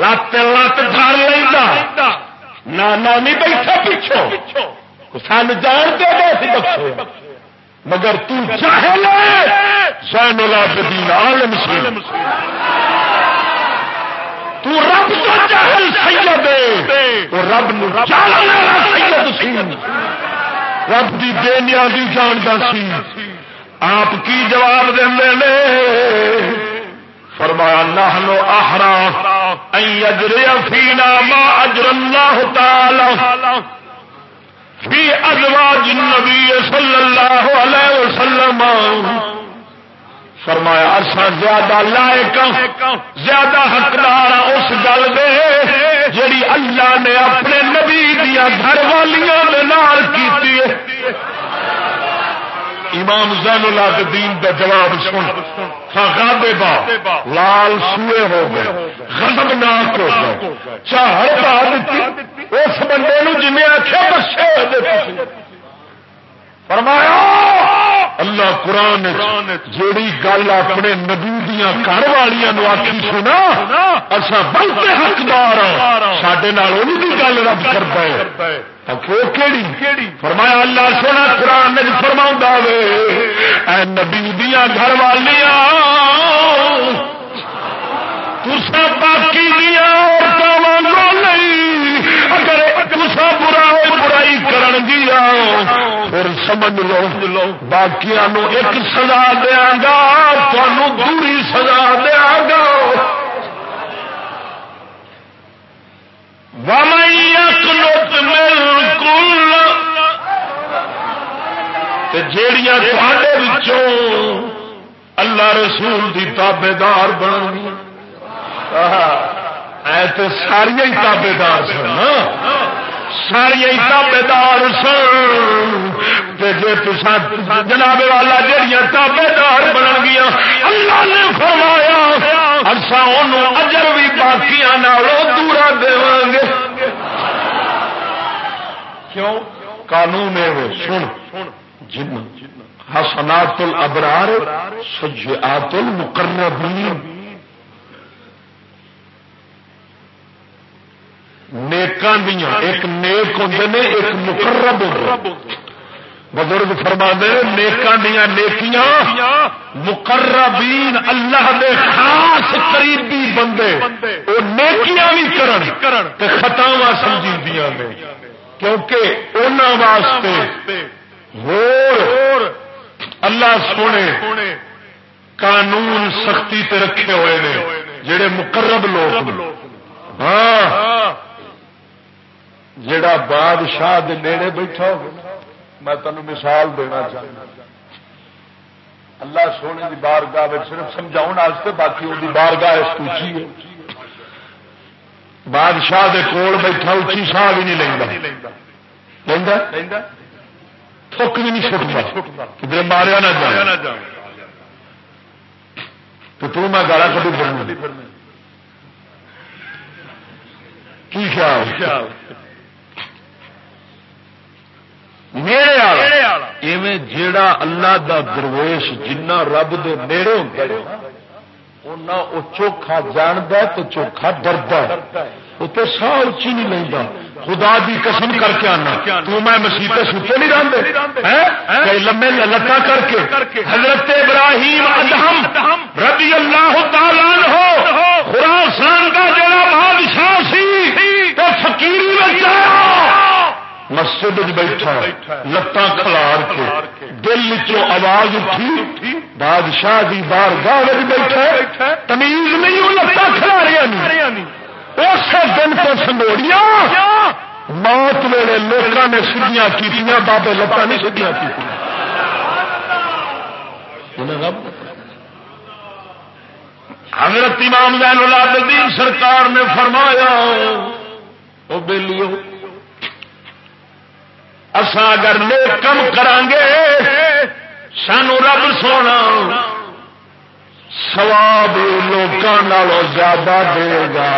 لت لت گھر لینا نانا نہیں بیٹھا پیچھو سن جان کے سی بخشے مگر تاہل سین لا العابدین عالم سی۔ تو رب کا جاہل سید تو رب سید سی۔ رب کی دینیا بھی جانتا سی۔ آپ کی جواب دے فرمایا نحنو احرا ان اجر فینا ما اجر اللہ تعالی۔ فی ازواج النبی صلی اللہ علیہ وسلم۔ فرمایا اصا زیادہ لائق، زیادہ حقدار اس گل دے جڑی اللہ نے اپنے نبی دیا گھر والیاں کی امام زین العابدین کا جواب سن ہاں، فغادے با، لال سوئے ہو گئے غضب ناک ہو گئے چاہر بعد اس بندے نو جن آخیا بچے فرمایا، اللہ قرآن جیڑی گل اپنے نبی دیا گھر والوں آخی سنا اصا بہت حقدار ہاں, سڈے گل رب کرتا ہے فرمایا، اللہ سونا قرآن فرما اے نبی دیا گھر والیا تسا باقی دیا اگر تسا برا برائی کرن گیا پھر سمجھ لو باقی ایک سزا دیا گا تمہوں دوری سزا دیا گا. جیڑیاں اللہ رسول دی تابے دار بن تو ساریا ہی تابے دار سن ہاں؟ ساریا ہی تابے دار سن جی پسا جناب والا جہیا تابے دار بن گیا اللہ نے فرمایا اچھا اجر بھی باقیاں دورا دے گے کیوں؟ قانون سن۔ جن حسنات الابرار سجعات المقربین نیکاں دیا۔ ایک نیک ہوں نے، ایک مقرب ہوں بزرگ فرما دے نیکاں دیا نیکیاں مقربین اللہ دے خاص قریبی بندے۔ وہ نیکیاں بھی کرن تے خطاوا سمجھی دیا نے۔ کیونکہ انہوں واسطے ہور اللہ سونے، قانون سختی تے رکھے ہوئے نے، جڑے مقرب لوگ ہاں۔ جڑا بادشاہ دے نیڑے بیٹھا ہو میں تمہیں مثال دینا چاہتا اللہ سونے کی بارگاہ صرف سمجھاؤ باقی وہ بارگاہ ہے۔ بادشاہ دے کول بیٹھا اچھی ساہ بھی نہیں لینا تھک بھی نہیں چھٹتا کدھر ماریا نہ جانا تو تو میں گالا کبھی بڑھنا کی خیال؟ میرے ایویں جیڑا اللہ دا درویش جنہ رب دے نیڑے ہوتا وہ چوکھا جاند تو چوکھا ڈرد وہ تو سا اچھی نہیں لینا خدا دی قسم کر کے آنا۔ تو میں مسیح سوچے نہیں رہتے لمے لتا کر کے۔ حضرت ابراہیم ادہم ربی اللہ تعالی ہو خراسان کا جڑا بادشاہ سی تو فقیری بچایا مسجد بیٹھا لتاں کھلار کے۔ دل چو آواز اٹھی۔ بادشاہ دی بار گاہ بیٹھا تمیز نہیں وہ لتاں کھلاریا اس دن تو سنگوڑیا موت ویلے لوگوں نے سیدیاں کی بابے لتاں نہیں سیدیاں کی حضرت امام زین العابدین سرکار نے فرمایا وہ بےلیو اسا اگر نیک کم کران گے سانو رب سونا سواب لوگوں زیادہ دے گا۔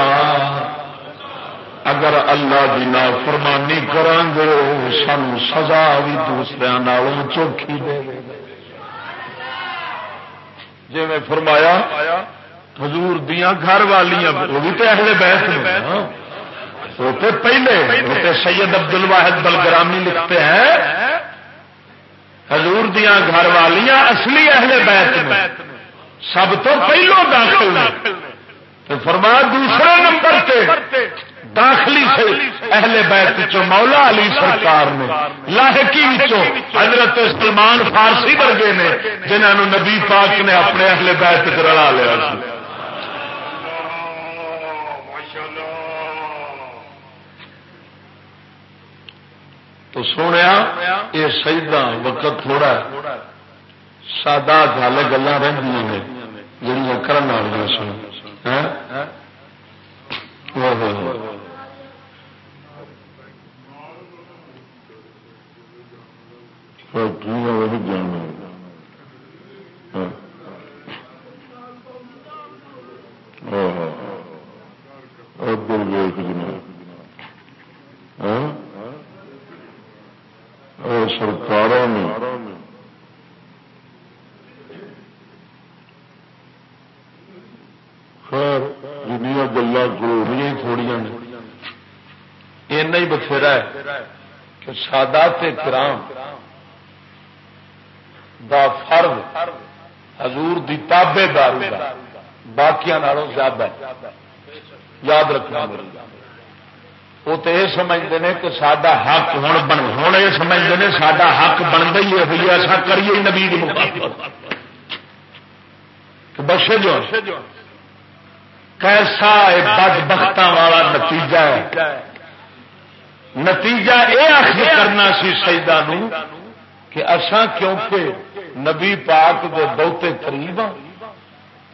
اگر اللہ کی نا فرمانی کران گے سانو سزا بھی دوسرے چوکھی دے گا۔ جی میں فرمایا، حضور دیا گھر والیاں، وہ بھی تو اہل بیت ہوتے پہلے ہوتے سید عبد الواحد بلگرامی لکھتے ہیں، حضور دیا گھر والیاں اصلی اہل بیت میں، سب تو پہلو داخل تو فرمایا دوسرے نمبر پہ داخلی سے اہل بیت چو مولا علی سرکار نے لاہکی حضرت سلمان فارسی ورگے نے جنہوں نبی پاک نے اپنے اہل بیت رلا لیا تو سونے یہ سیدا وقت تھوڑا سادہ گل گلا رہی جہاں کرنے والی سن جانا سرکار خیر جنیا گلا ضروری تھوڑی ہی بتھیرا ہے کہ سادات کرام دا فرد حضور دی تابے دار باقی زیادہ یاد رکھنا میری وہ تو یہ سمجھتے ہیں کہ سڈا حق ہوں بن ہوں یہ سمجھتے ہیں سڈا حق بنتا ہی ہے بھائی ایسا کریے نبی بخشے جو کیسا بد بخت والا نتیجہ ہے۔ نتیجہ یہ آخر کرنا سی سیدا کہ اصا کیونکہ نبی پاک کے بہتے قریب ہاں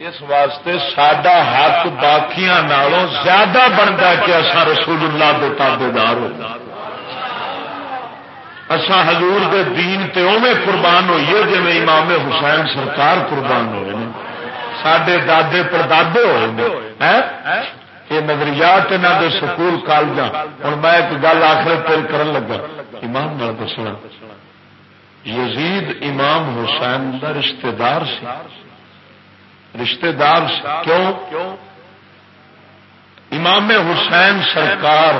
اس واسطے سڈا حق باقیا نالوں زیادہ بنتا کہ اصا رسول اللہ کے تابے دار ہو اصا ہزور دین تے اوے قربان ہوئیے جی امام حسین سرکار قربان ہوئے سڈے دادے پردادے ہوئے یہ نظریات یہاں کے سکول کالج ہوں میں ایک گل آخر تیل کر لگا۔ ایمان نال دسنا۔ یزید امام حسین کا رشتے دار سی۔ رشتے دار کیوں؟ امام حسین سرکار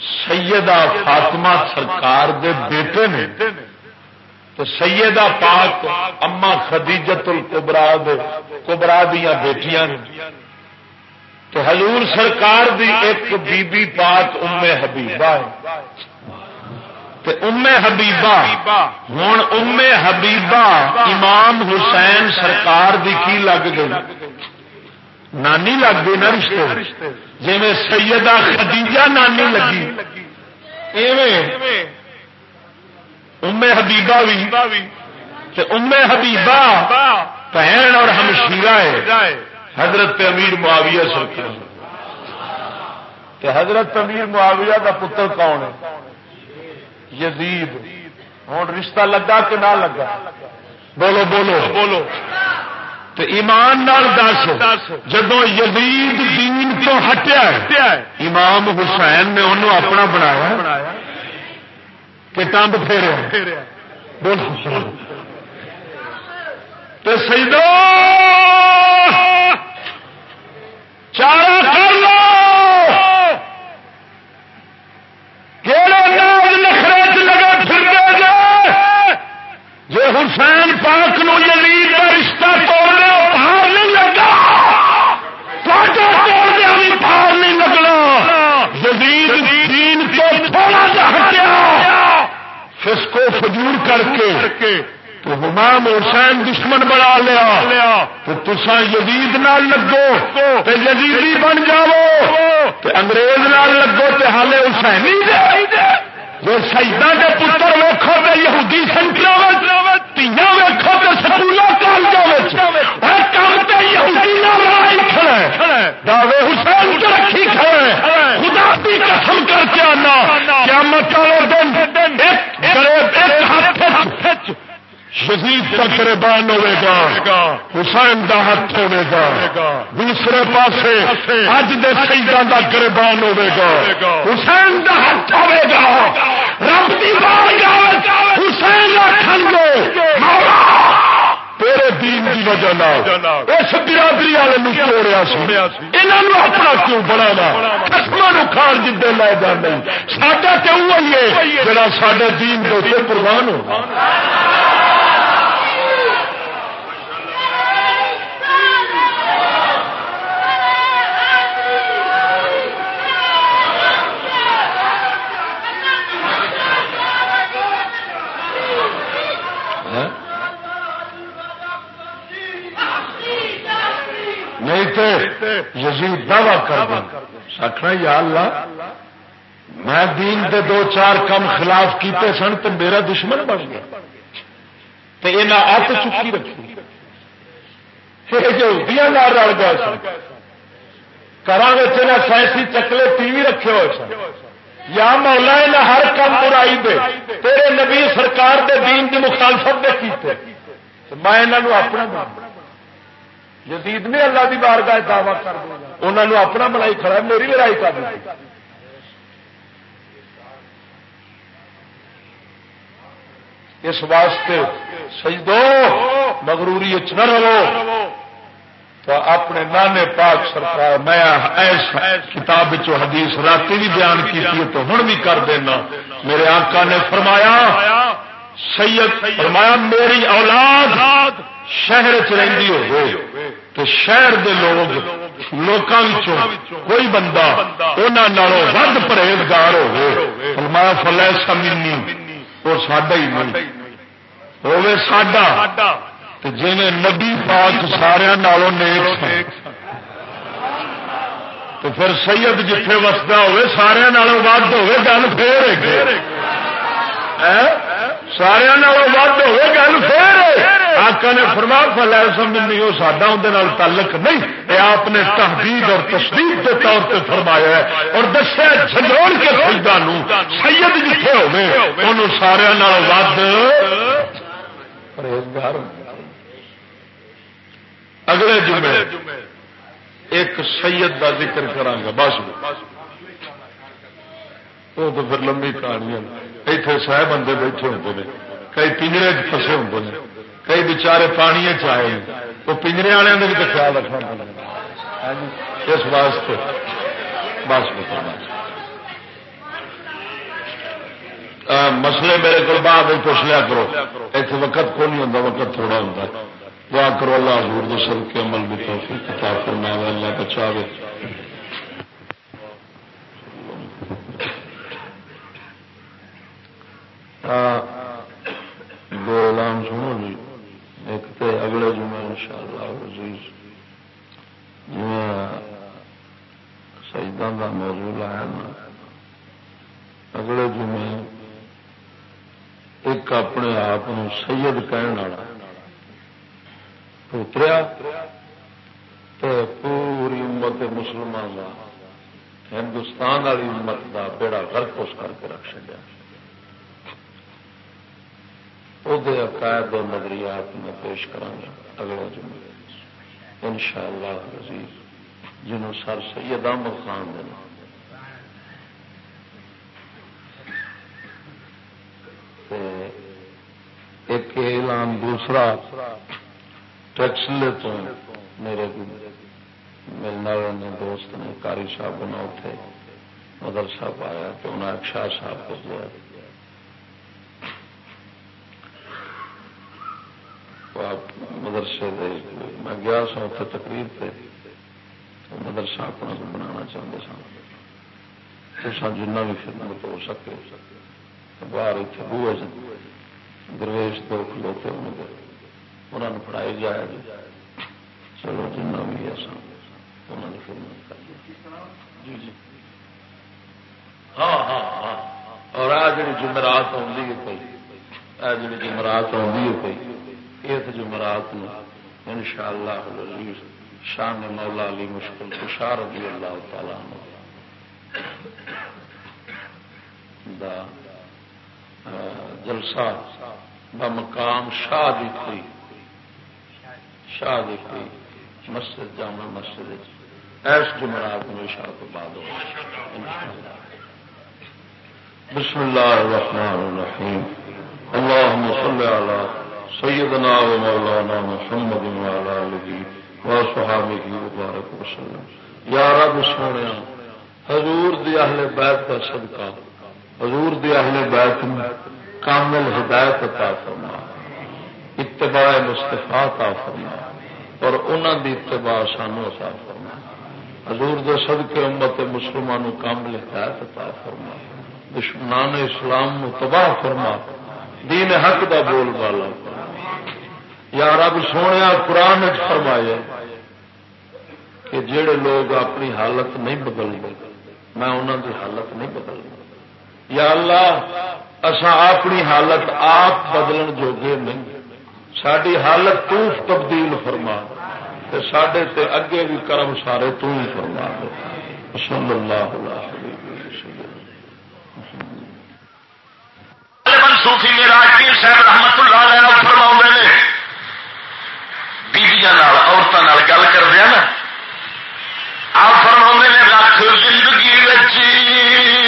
سیدہ فاطمہ سرکار دے بیٹے نے تو سیدہ پاک اما خدیجت القبرا کبرا دیا بیٹیاں تو حضور سرکار دی ایک بی بی پاک ام حبیبہ ہے۔ تے ام حبیبہ ہوں ام حبیبہ امام حسین سرکار دی کی لگ گئی؟ نانی لگ گئی نا رشتے؟ جی میں سیدہ خدیجہ نانی لگی۔ ام حبیبہ بھی ام حبیبہ بہن اور ہمشیرہ ہے۔ حضرت امیر معاویہ سرکار۔ حضرت امیر معاویہ کا پتر کون ہے؟ یزید ہوں رشتہ لگا کہ نہ لگا؟ بولو بولو۔ بولو۔ تو ایمان نال دس جدو یزید دین تو ہٹیا امام حسین نے انہوں اپنا بنایا کہ ٹمب پھیرے۔ بولو۔ تو سیدو چارا کر لو۔ جی حسین پاک نو یزید کا رشتہ توڑنے باہر نہیں لگا۔ توڑنے بھی باہر نہیں لگنا۔ یزید دین کو تھوڑا سا ہٹیا۔ فسکو فجور کر کے تو امام حسین دشمن بنا لیا۔ تو تسا یزید نال لگو تو یزیدی بن جاؤ۔ تو انگریز نال لگو تو حالے حسینی دے۔ وہ شہیدان کے پتر ویکو تو یہودی سنٹر تیا ویکو تو سکولوں کالجوں دعوے حسین رکھی کھڑے خدا کی قسم کر کے آنا کیا مت دن ایک ہاتھ شدید کا قربان ہوے گا حسین کا ہاتھ ہوے گا دوسرے پاسے اج دے شہیدان کا قربان ہوے گا۔ حسین کا ہاتھ ہوے گا۔ رب کی بار حسین رکھن گے تیرے دین کی وجہ اس برادری والے توڑیا یہاں اپنا کیوں بنا قسم کھان جدے لے جانے ساڈا کیوں ہے جڑا سڈے دین کے قربان ہو۔ نہیں تو یزید دعوی کر دیں۔ آخنا یا اللہ، میں دین دے دو چار کم خلاف کیتے سن تو میرا دشمن بن گیا۔ تو یہ ات چکی رکھی رل گئے سن۔ گھر سائنسی چکلے ٹی وی رکھے ہوئے سن۔ یا مولا نے ہر کم برائی دے۔ تیرے نبی سرکار دے دین کی مخالفت دے کیتے۔ میں انہوں اپنا جدید نے اللہ کی بار کا دعوی کر انہوں نے اپنا بنائی کھڑا میری لڑائی کر دی۔ اس واسطے سجدو مغروری نہ رہو۔ تو اپنے نانے پاک سرکار، میں ایس کتاب چو حدیث رات بھی بیان کی تو ہوں بھی کر دینا۔ میرے آقا نے فرمایا سید فرمایا، میری اولاد شہر چی ہو تو شہر دے لوگ لوگوں کوئی بندہ انہوں ود پرہیزگار ہو فرمایا فلے سمینی وہ ساڈا ہی نہیں۔ ہوے ساڈا۔ جی نبی پاک سارا نالوں نیک تو پھر سید جتھے وسدا ہوے سارا ود ہوے گل پھر ہاں؟ سارا ود ہوے گل پھر آقا نے فرما فلا سمجھ وہ ساڈا اندر تعلق نہیں یہ آپ نے تحدید اور تصدیق کے طور پہ فرمایا ہے اور دسیا جھنڈوڑ کے سجدہ سید جتھے ہوے انہوں سارا ود پرہیزگار اگلے جمعے ایک سید کا ذکر کرا بس وہ تو پھر لمبی کہانیاں اتنے سہ بندے بیٹھے ہوتے ہیں کئی پنجرے پسے ہوتے ہیں کئی بچارے پانی چائے وہ پنجرے والوں کا بھی تو خیال رکھنا اس واسطے بس بتانا مسئلے میرے کو بعد پوچھ لیا کرو اتنے وقت کو نہیں ہوتا وقت تھوڑا ہوتا دعا کرو اللہ حضور دے سر کے عمل بھی توفیق کتاب کرنا اللہ بچا دے دو اعلان سنو جی ایک تو اگلے جمعے ان شاء اللہ عزیز۔ جی سجدان کا موضوع لایا نا اگلے جمعے ایک اپنے آپ سید کہنے والا اتریا پوری امت مسلمان کا ہندوستان والی امت کا بیڑا غرق اس کر کے رکھ چڑیا وہ عقائد اور نظریات میں پیش کرا اگلا جمعے ان شاء اللہ عزیز، جنہوں سر سید احمد خان دینا ایک اعلان دوسرا ٹیکسلے تو میرے ملنے والے دوست نے کاری صاحب بنا اٹھے، مدرسہ پایا تو انہیں ایک شاہ صاحب کو دیا۔ مدرسے دے میں گیا سا اتنے تقریر پہ مدرسہ اپنا بنا چاہتے سن۔ جنہ بھی خدمت ہو سکے باہر اتنے بوے درویش دو کھلوتے انہوں نے پڑھائی جائے جی چلو جنا بھی ہے سن، انہوں نے خدمت کر جی جی۔ ہاں ہاں ہاں۔ اور آ جی جمعرات آئی ہے کوئی آ جی جمعرات آئی ہے کوئی اس جمعرات ان شاء اللہ شان مولا علی مشکل خوشار رضی اللہ تعالی عنہ۔ دا جلسہ بمقام شاہ دی کوئی شاہ دی کوئی مسجد، جامع مسجد ایس جمعرات میں شاہ تو بعد ہو۔ بسم اللہ الرحمن الرحیم۔ اللهم صل على سيدنا ومولانا محمد وعلى اله وصحبه وبارك وسلم یا رب سونے، حضور دی اہل بیت کا صدقہ، حضور دی اہل بیت میں کامل ہدایت عطا فرما۔ اتباع مستفا عطا فرما اور انہوں دی اتباع سانو عطا فرما۔ حضور دے صدقے امت مسلمانوں کامل ہدایت عطا فرما۔ دشمنان اسلام تباہ فرما۔ دین حق دا بول والا یا رب سونے قرآن فرمایا کہ جڑے لوگ اپنی حالت نہیں بدلتے، میں انہوں دی حالت نہیں بدلتا۔ یا اللہ اصا اپنی حالت آپ بدلن جوگے نہیں۔ ساری حالت تو تبدیل فرما سڈے تے اگے بھی کرم سارے تو ہی فرما۔ صلی اللہ صوفی میرا صاحب رحمت اللہ علیہ فرما نے بیبیاں عورتوں گل کر نا؟ آپ فرما نے رکھ زندگی بچی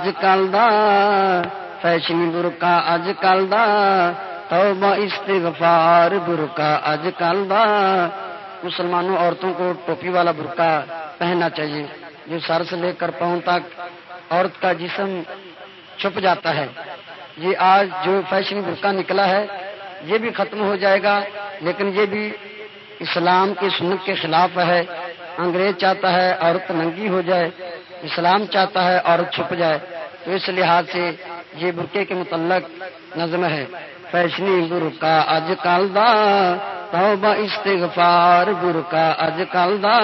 اج کل دا فیشنی برکا اج کل دا توبہ استغفار برکا اج کل دا مسلمانوں عورتوں کو ٹوپی والا برقع پہننا چاہیے جو سر سے لے کر پاؤں تک عورت کا جسم چھپ جاتا ہے یہ آج جو فیشنی برقع نکلا ہے یہ بھی ختم ہو جائے گا لیکن یہ بھی اسلام کی سنت کے خلاف ہے انگریز چاہتا ہے عورت ننگی ہو جائے اسلام چاہتا ہے عورت چھپ جائے، تو اس لحاظ سے یہ برقعے کے متعلق نظم ہے۔ فیشنی برقع اج کل دا، توبہ استغفار برقع اج کل دا۔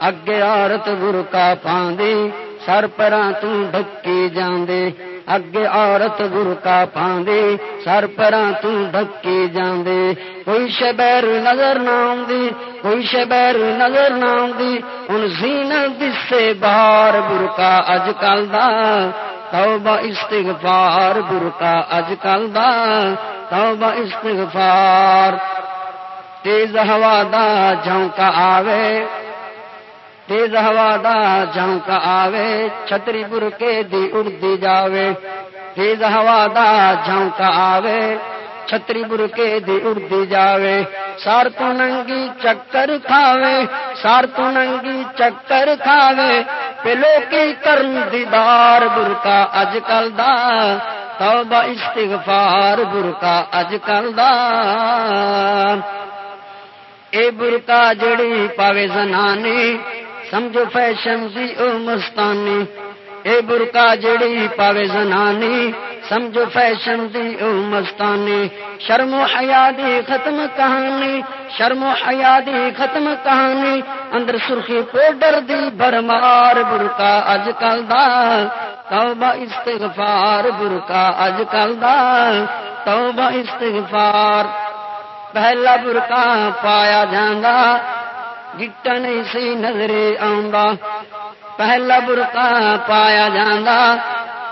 اگے عورت برقع پاندی سر پراں تو ڈکی جاندے۔ اگے عورت برقع پاندی سر پراں تو ڈکی جاندے کوئی شبیر نظر نہ آندی کوئی شبیر نظر نہ آندی ہن زینت دسے باہر برقع اج کل دا توبہ استغفار برقع اج کل دا توبہ استغفار تیز ہوا دا جھونکا آوے تیز ہوا دا جھونکا آوے چھتری برکے دی اڑتی جاوے تیز ہوا دا جھونکا آوے چھتری برکے دی اڑتی جاوے سار تو ننگی چکر کھاوے سار تو ننگی چکر کھاوے پلو کی کرن دیدار برکا اج کل دا توبہ استغفار برکا اج کل دا اے برکا جڑی پاوے زنانی سمجھو فیشن دی او مستانی، اے برکا جڑی پاوے زنانی، سمجھو فیشن دی او مستانی، شرم و حیا دی ختم کہانی، شرم و حیا دی ختم کہانی، اندر سرخی پوڈر دی برمار برکا اج کل دا، توبہ استغفار برکا اج کل دا، توبہ استغفار، پہلا برکا پایا جانا گٹا نہیں سی نظرے آ پہلا برکا پایا جانا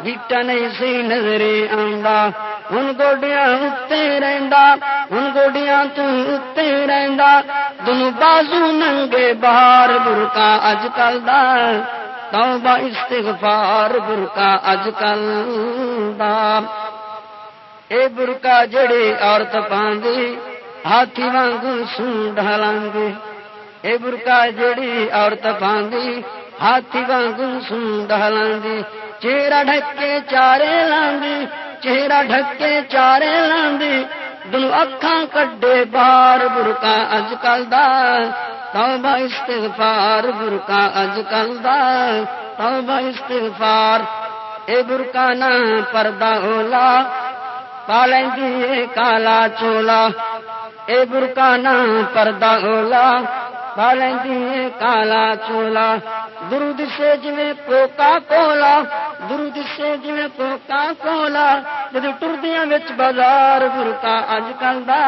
گٹا نہیں سی نظرے آ ہن گوڈیاں اتنے رہندا ہن گوڈیاں تے رہندا دونوں بازو ننگے باہر برکا اج کل دا توبہ استغفار برکا اج کل دا اے برکا جڑی عورت پاندی ہاتھی وانگ سن ڈالانگے اے برکا جڑی عورت پاندی ہاتھی وانگ سن ڈالانگی چہرہ ڈھکے چارے لاندی چہرہ ڈھکے چارے لاندی دونوں اکھاں کڈے بار برکا اج کل دا توبہ استغفار برکا اج کل دا توبہ استغفار اے برکا نہ پردہ اولا پالیں کالا چولا اے برکا نہ پردہ اولا پالیں کالا چولا درود سے جویں کوکا کولا درود سے جویں کوکا کولا جد ٹردیاں وچ بازار برکا اج کل دا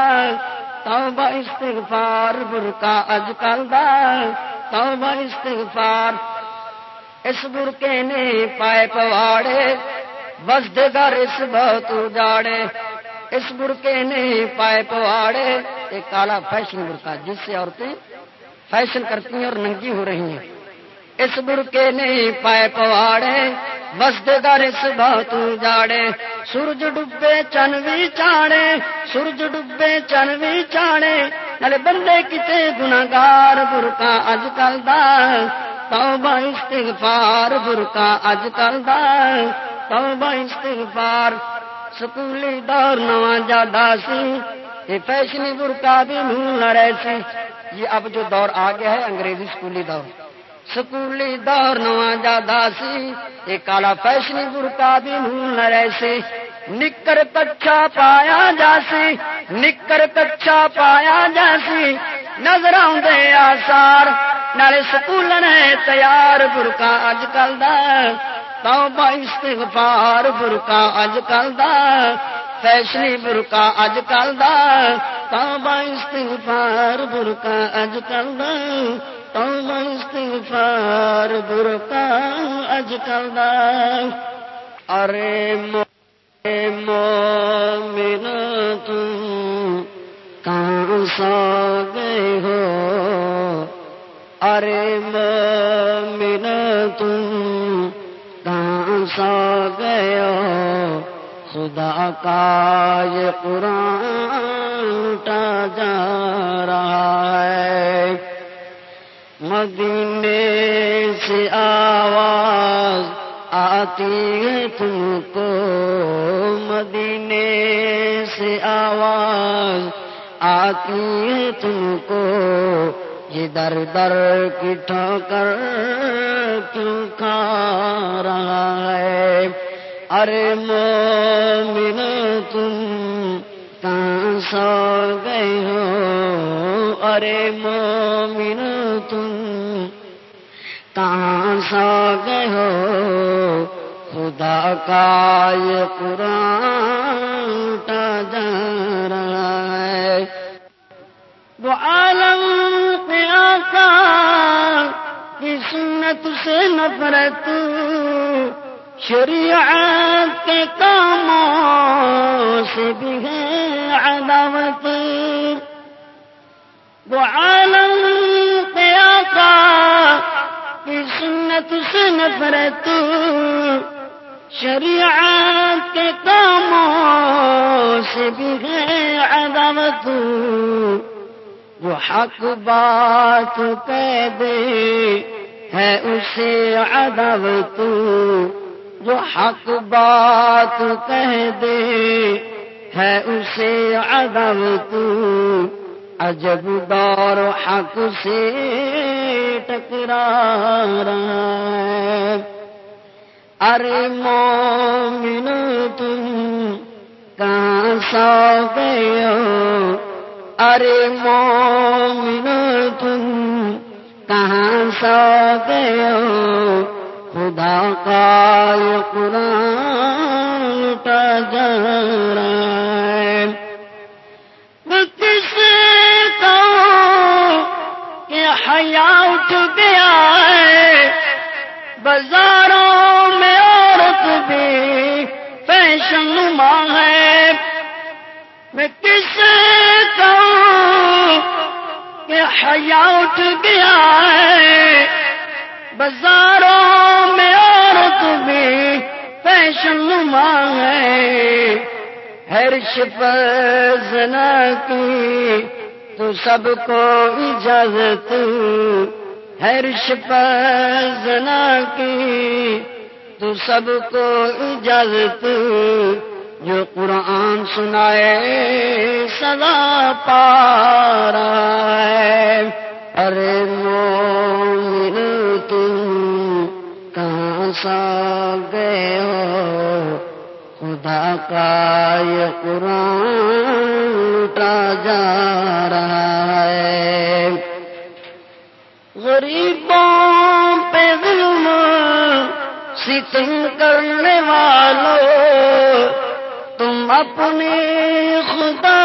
توبہ استغفار برکا اج کل دا توبہ استغفار اس برکے نے پائے پواڑے بس دے گھر اس بہت اجاڑے اس برکے نے پائے پواڑے، ایک کالا فیشن برکا جس سے عورتیں فیشن کرتی ہیں اور ننگی ہو رہی ہیں۔ اس برکے نے پائے پواڑے بس دے گھر اس بہت اجاڑے سورج ڈبے چن بھی چاڑے، سورج ڈبے چن بھی چاڑے۔ نلے بندے کتے گناگار برکا اج کل دا، توبہ استغفار برکا اج کل دا۔ توبہ استغفار، سکولی دور نواں جادا سی، یہ فیشنی برکا بھی منہ لڑے سی۔ یہ اب جو دور آ گیا ہے، انگریزی سکولی دور۔ سکولی دور نواں جادا سی، یہ کالا فیشنی برکا بھی منہ لڑے سی۔ نکر کچھا پایا جاسی نکر کچھا پایا جاسی نظر آدھے آسار نالے سکول نے تیار برکا اج کل توبہ استغفار برکا اج کل دا فیشنی برکا اج کل دا۔ توبہ استغفار برکا اج کل دا۔ توبہ استغفار برکا اج کل دا۔ ارے مو مومن تم کہاں سو گئے ہو؟ ارے مومن خدا کا یہ قرآن جا رہا ہے۔ مدینے سے آواز آتی ہے تم کو۔ مدینے سے آواز آتی ہے تم کو۔ یہ در در کی ٹھوکر کیوں کھا رہا ہے؟ ارے مومن تم کہاں سو گئے ہو؟ ارے مومن تم کہاں سو گئے ہو؟ خدا کا یہ قرآن جا رہا ہے۔ وہ عالم پہ آقا کی سنت سے نفرت شریعت کے کاموں سے بھی ہے عداوت۔ وہ عالم پہ آقا کی سنت سے نفرت۔ شریعت کے کاموں سے بھی ہے عداوت۔ جو حق بات کہہ دے ہے اسے عداوت۔ جو حق بات کہہ دے ہے اسے عداوت عجب دور حق سے ٹکرا رہا ہے۔ ارے مومن تم کہاں سو گئے ہو؟ ارے مومن تم کہاں سو گئے ہو؟ خدا کا یہ قرآن کا حیا اٹھ گیا ہے۔ بازاروں میں عورت بھی فیشن نما ہے۔ میں کس کو حیا اٹھ گیا ہے۔ بازاروں میں عورت بھی فیشن نما ہے۔ ہرش پزنا کی تو سب کو اجازت۔ ہرش پزنا کی تو سب کو اجازت۔ جو قرآن سنائے سدا پارا ہے۔ ارے مومن تم کہاں سا گئے ہو؟ خدا کا یہ قرآن لوٹا جا رہا ہے۔ غریبوں پہ ظلم، ستم کرنے والوں تم اپنی خدائی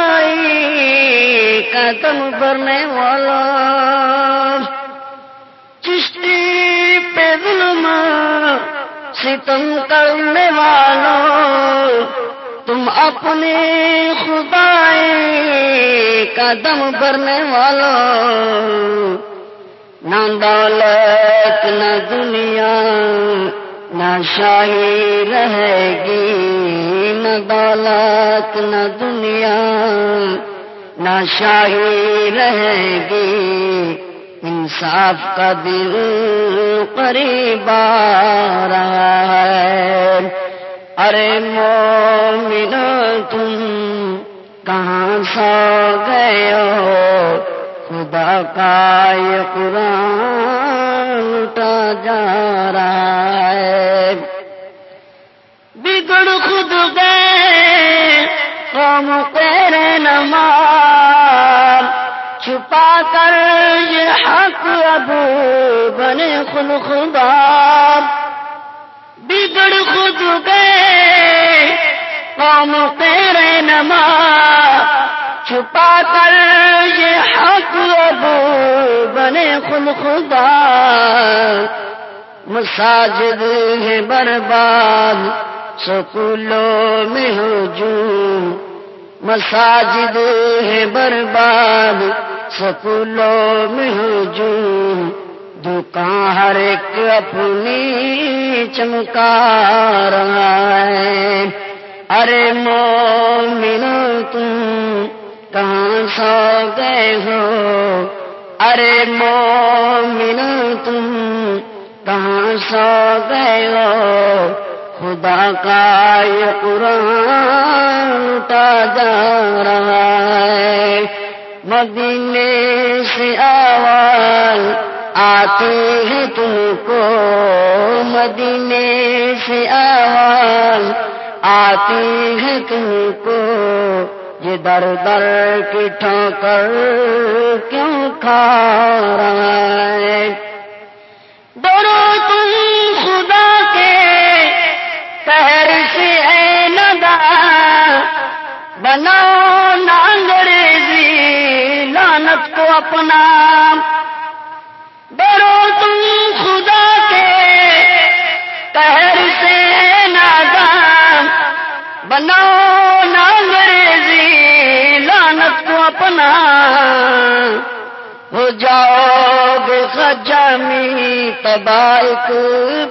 قدم بھرنے والا۔ چشتی پہ ظلم ستم کرنے والوں تم اپنی خدائی قدم بھرنے والوں نہ دولت، نہ دنیا، نہ شاہی رہے گی۔ نہ دولت، نہ دنیا۔ نہ شاہی رہے گی۔ انصاف کا دل قریب آ رہا ہے۔ ارے مومن تم کہاں سو گئے ہو؟ خدا کا یہ قرآن لوٹا جا رہا ہے۔ بگڑ خود گئے قوم تیرے نماز، چھپا کر یہ حق ابو بنے خود خدا بگڑ خود گئے قوم تیرے نماز، چھپا کر یہ حق ابو بنے خود خدا مساجد ہے برباد سکولوں میں ہجوم مساجد ہے برباد، سکولوں میں ہجوم، دکان ہر ایک اپنی چمکا رہا ہے ارے مومن تم، کہاں سو گئے ہو؟ ارے مومن تم، کہاں سو گئے ہو؟ خدا کا یہ قرآن لٹا جا رہا ہے۔ مدینے سے آواز آتی ہے تم کو۔ مدینے سے آواز آتی ہے تم کو۔ یہ در در کی ٹھوکر کیوں کھا رہا ہے؟ ڈرو تم خدا پہر سے ہے ندا بناؤ نانگریزی لانت کو اپنا۔ ڈرو تم خدا کے پہر سے نادا بناؤ نانگریزی لانت کو اپنا۔ ہو جاؤ گے خجامی تبائک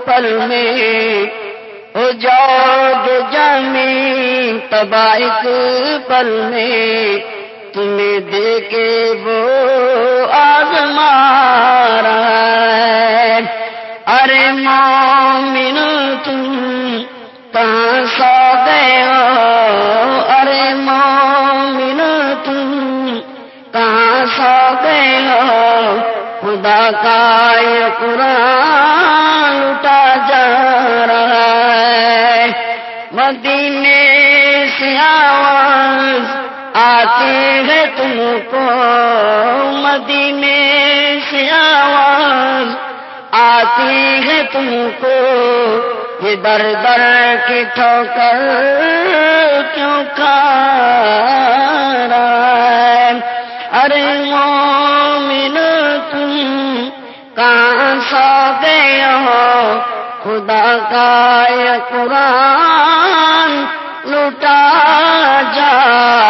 پل میں۔ ہو جاؤ گے جامی تبائک پل میں۔ تمہیں دے کے وہ آزما ہے۔ ارے مومن تم، کہاں سو گئے ہو؟ ارے مومن تم، کہاں سو گئے ہو؟ خدا کا یہ قرآن لٹا جا رہا آواز آتی ہے تم کو مدینے سے آواز۔ آتی ہے تم کو یہ در در کی ٹھوکر کیوں کھا ارے مومن، تم کہاں سو گئے ہو؟ خدا کا یہ قرآن لوٹا جا۔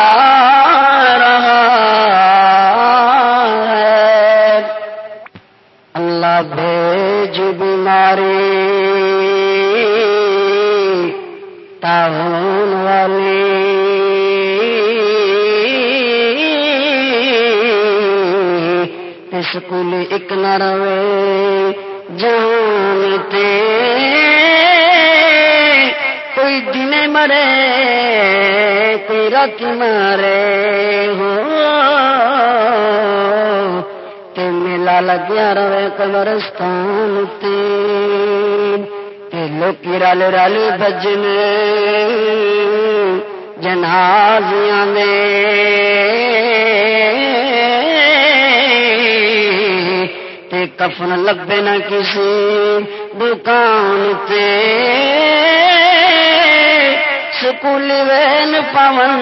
اسکول ایک نہ روے جانتے کوئی دن مرے، کوئی رات مرے ہو، تے میلا لگیا رہے قبرستان تے۔ تے لوکی رل رل بجن جنازیاں میں۔ تے کفن لبے نہ کسی، دکان تے سکول وین پون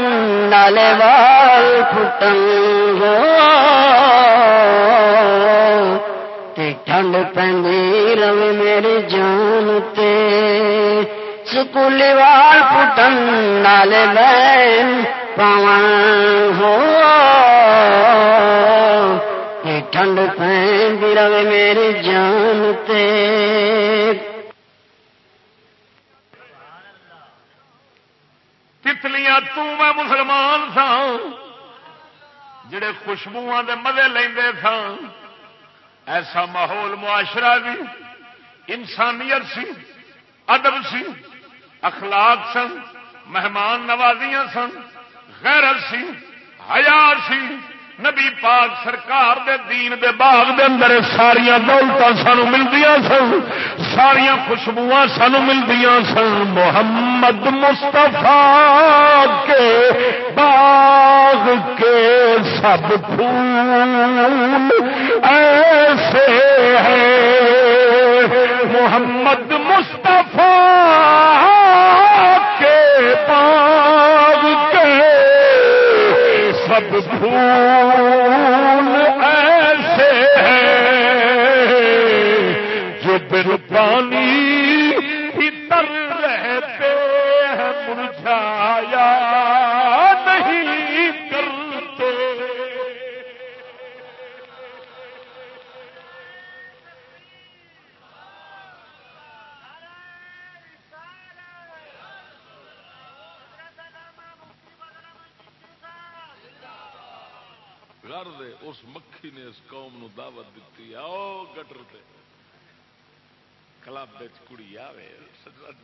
نالے وال پھٹن ہو تے ٹھنڈ پہندی روے میری جان تے۔ سکول وال پھٹن نالے وین پون ہو تے ٹھنڈ پہندی روے میری جان تے تتلیاں تو میں مسلمان سا جڑے خوشبو دے مزے لیندے سا ایسا ماحول معاشرہ بھی انسانیت سی ادب سی اخلاق سن مہمان نوازیاں سن غیرت سی حیا سی نبی پاک سرکار دے دین دے باغ دے اندر ساریا دولت سانو ملدیاں سن ساریا خوشبو سانو ملدیاں سن۔ محمد مستفا کے باغ کے سب پھول ایسے ہیں۔ محمد مستفا سب پھول ایسے ہیں جو بل پانی ہی تر رہتے ہیں مرجھایا غرض دے، اس مکھی نے اس قوم نو دعوت دیتی آؤ گٹر تے۔ کلب کڑی آوے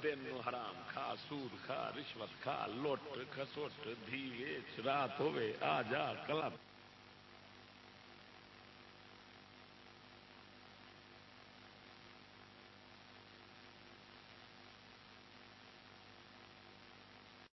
دن نو حرام کھا، سود کھا، رشوت کھا لوٹ کسوٹ دھی ویچ، رات ہوے آ جا کلب۔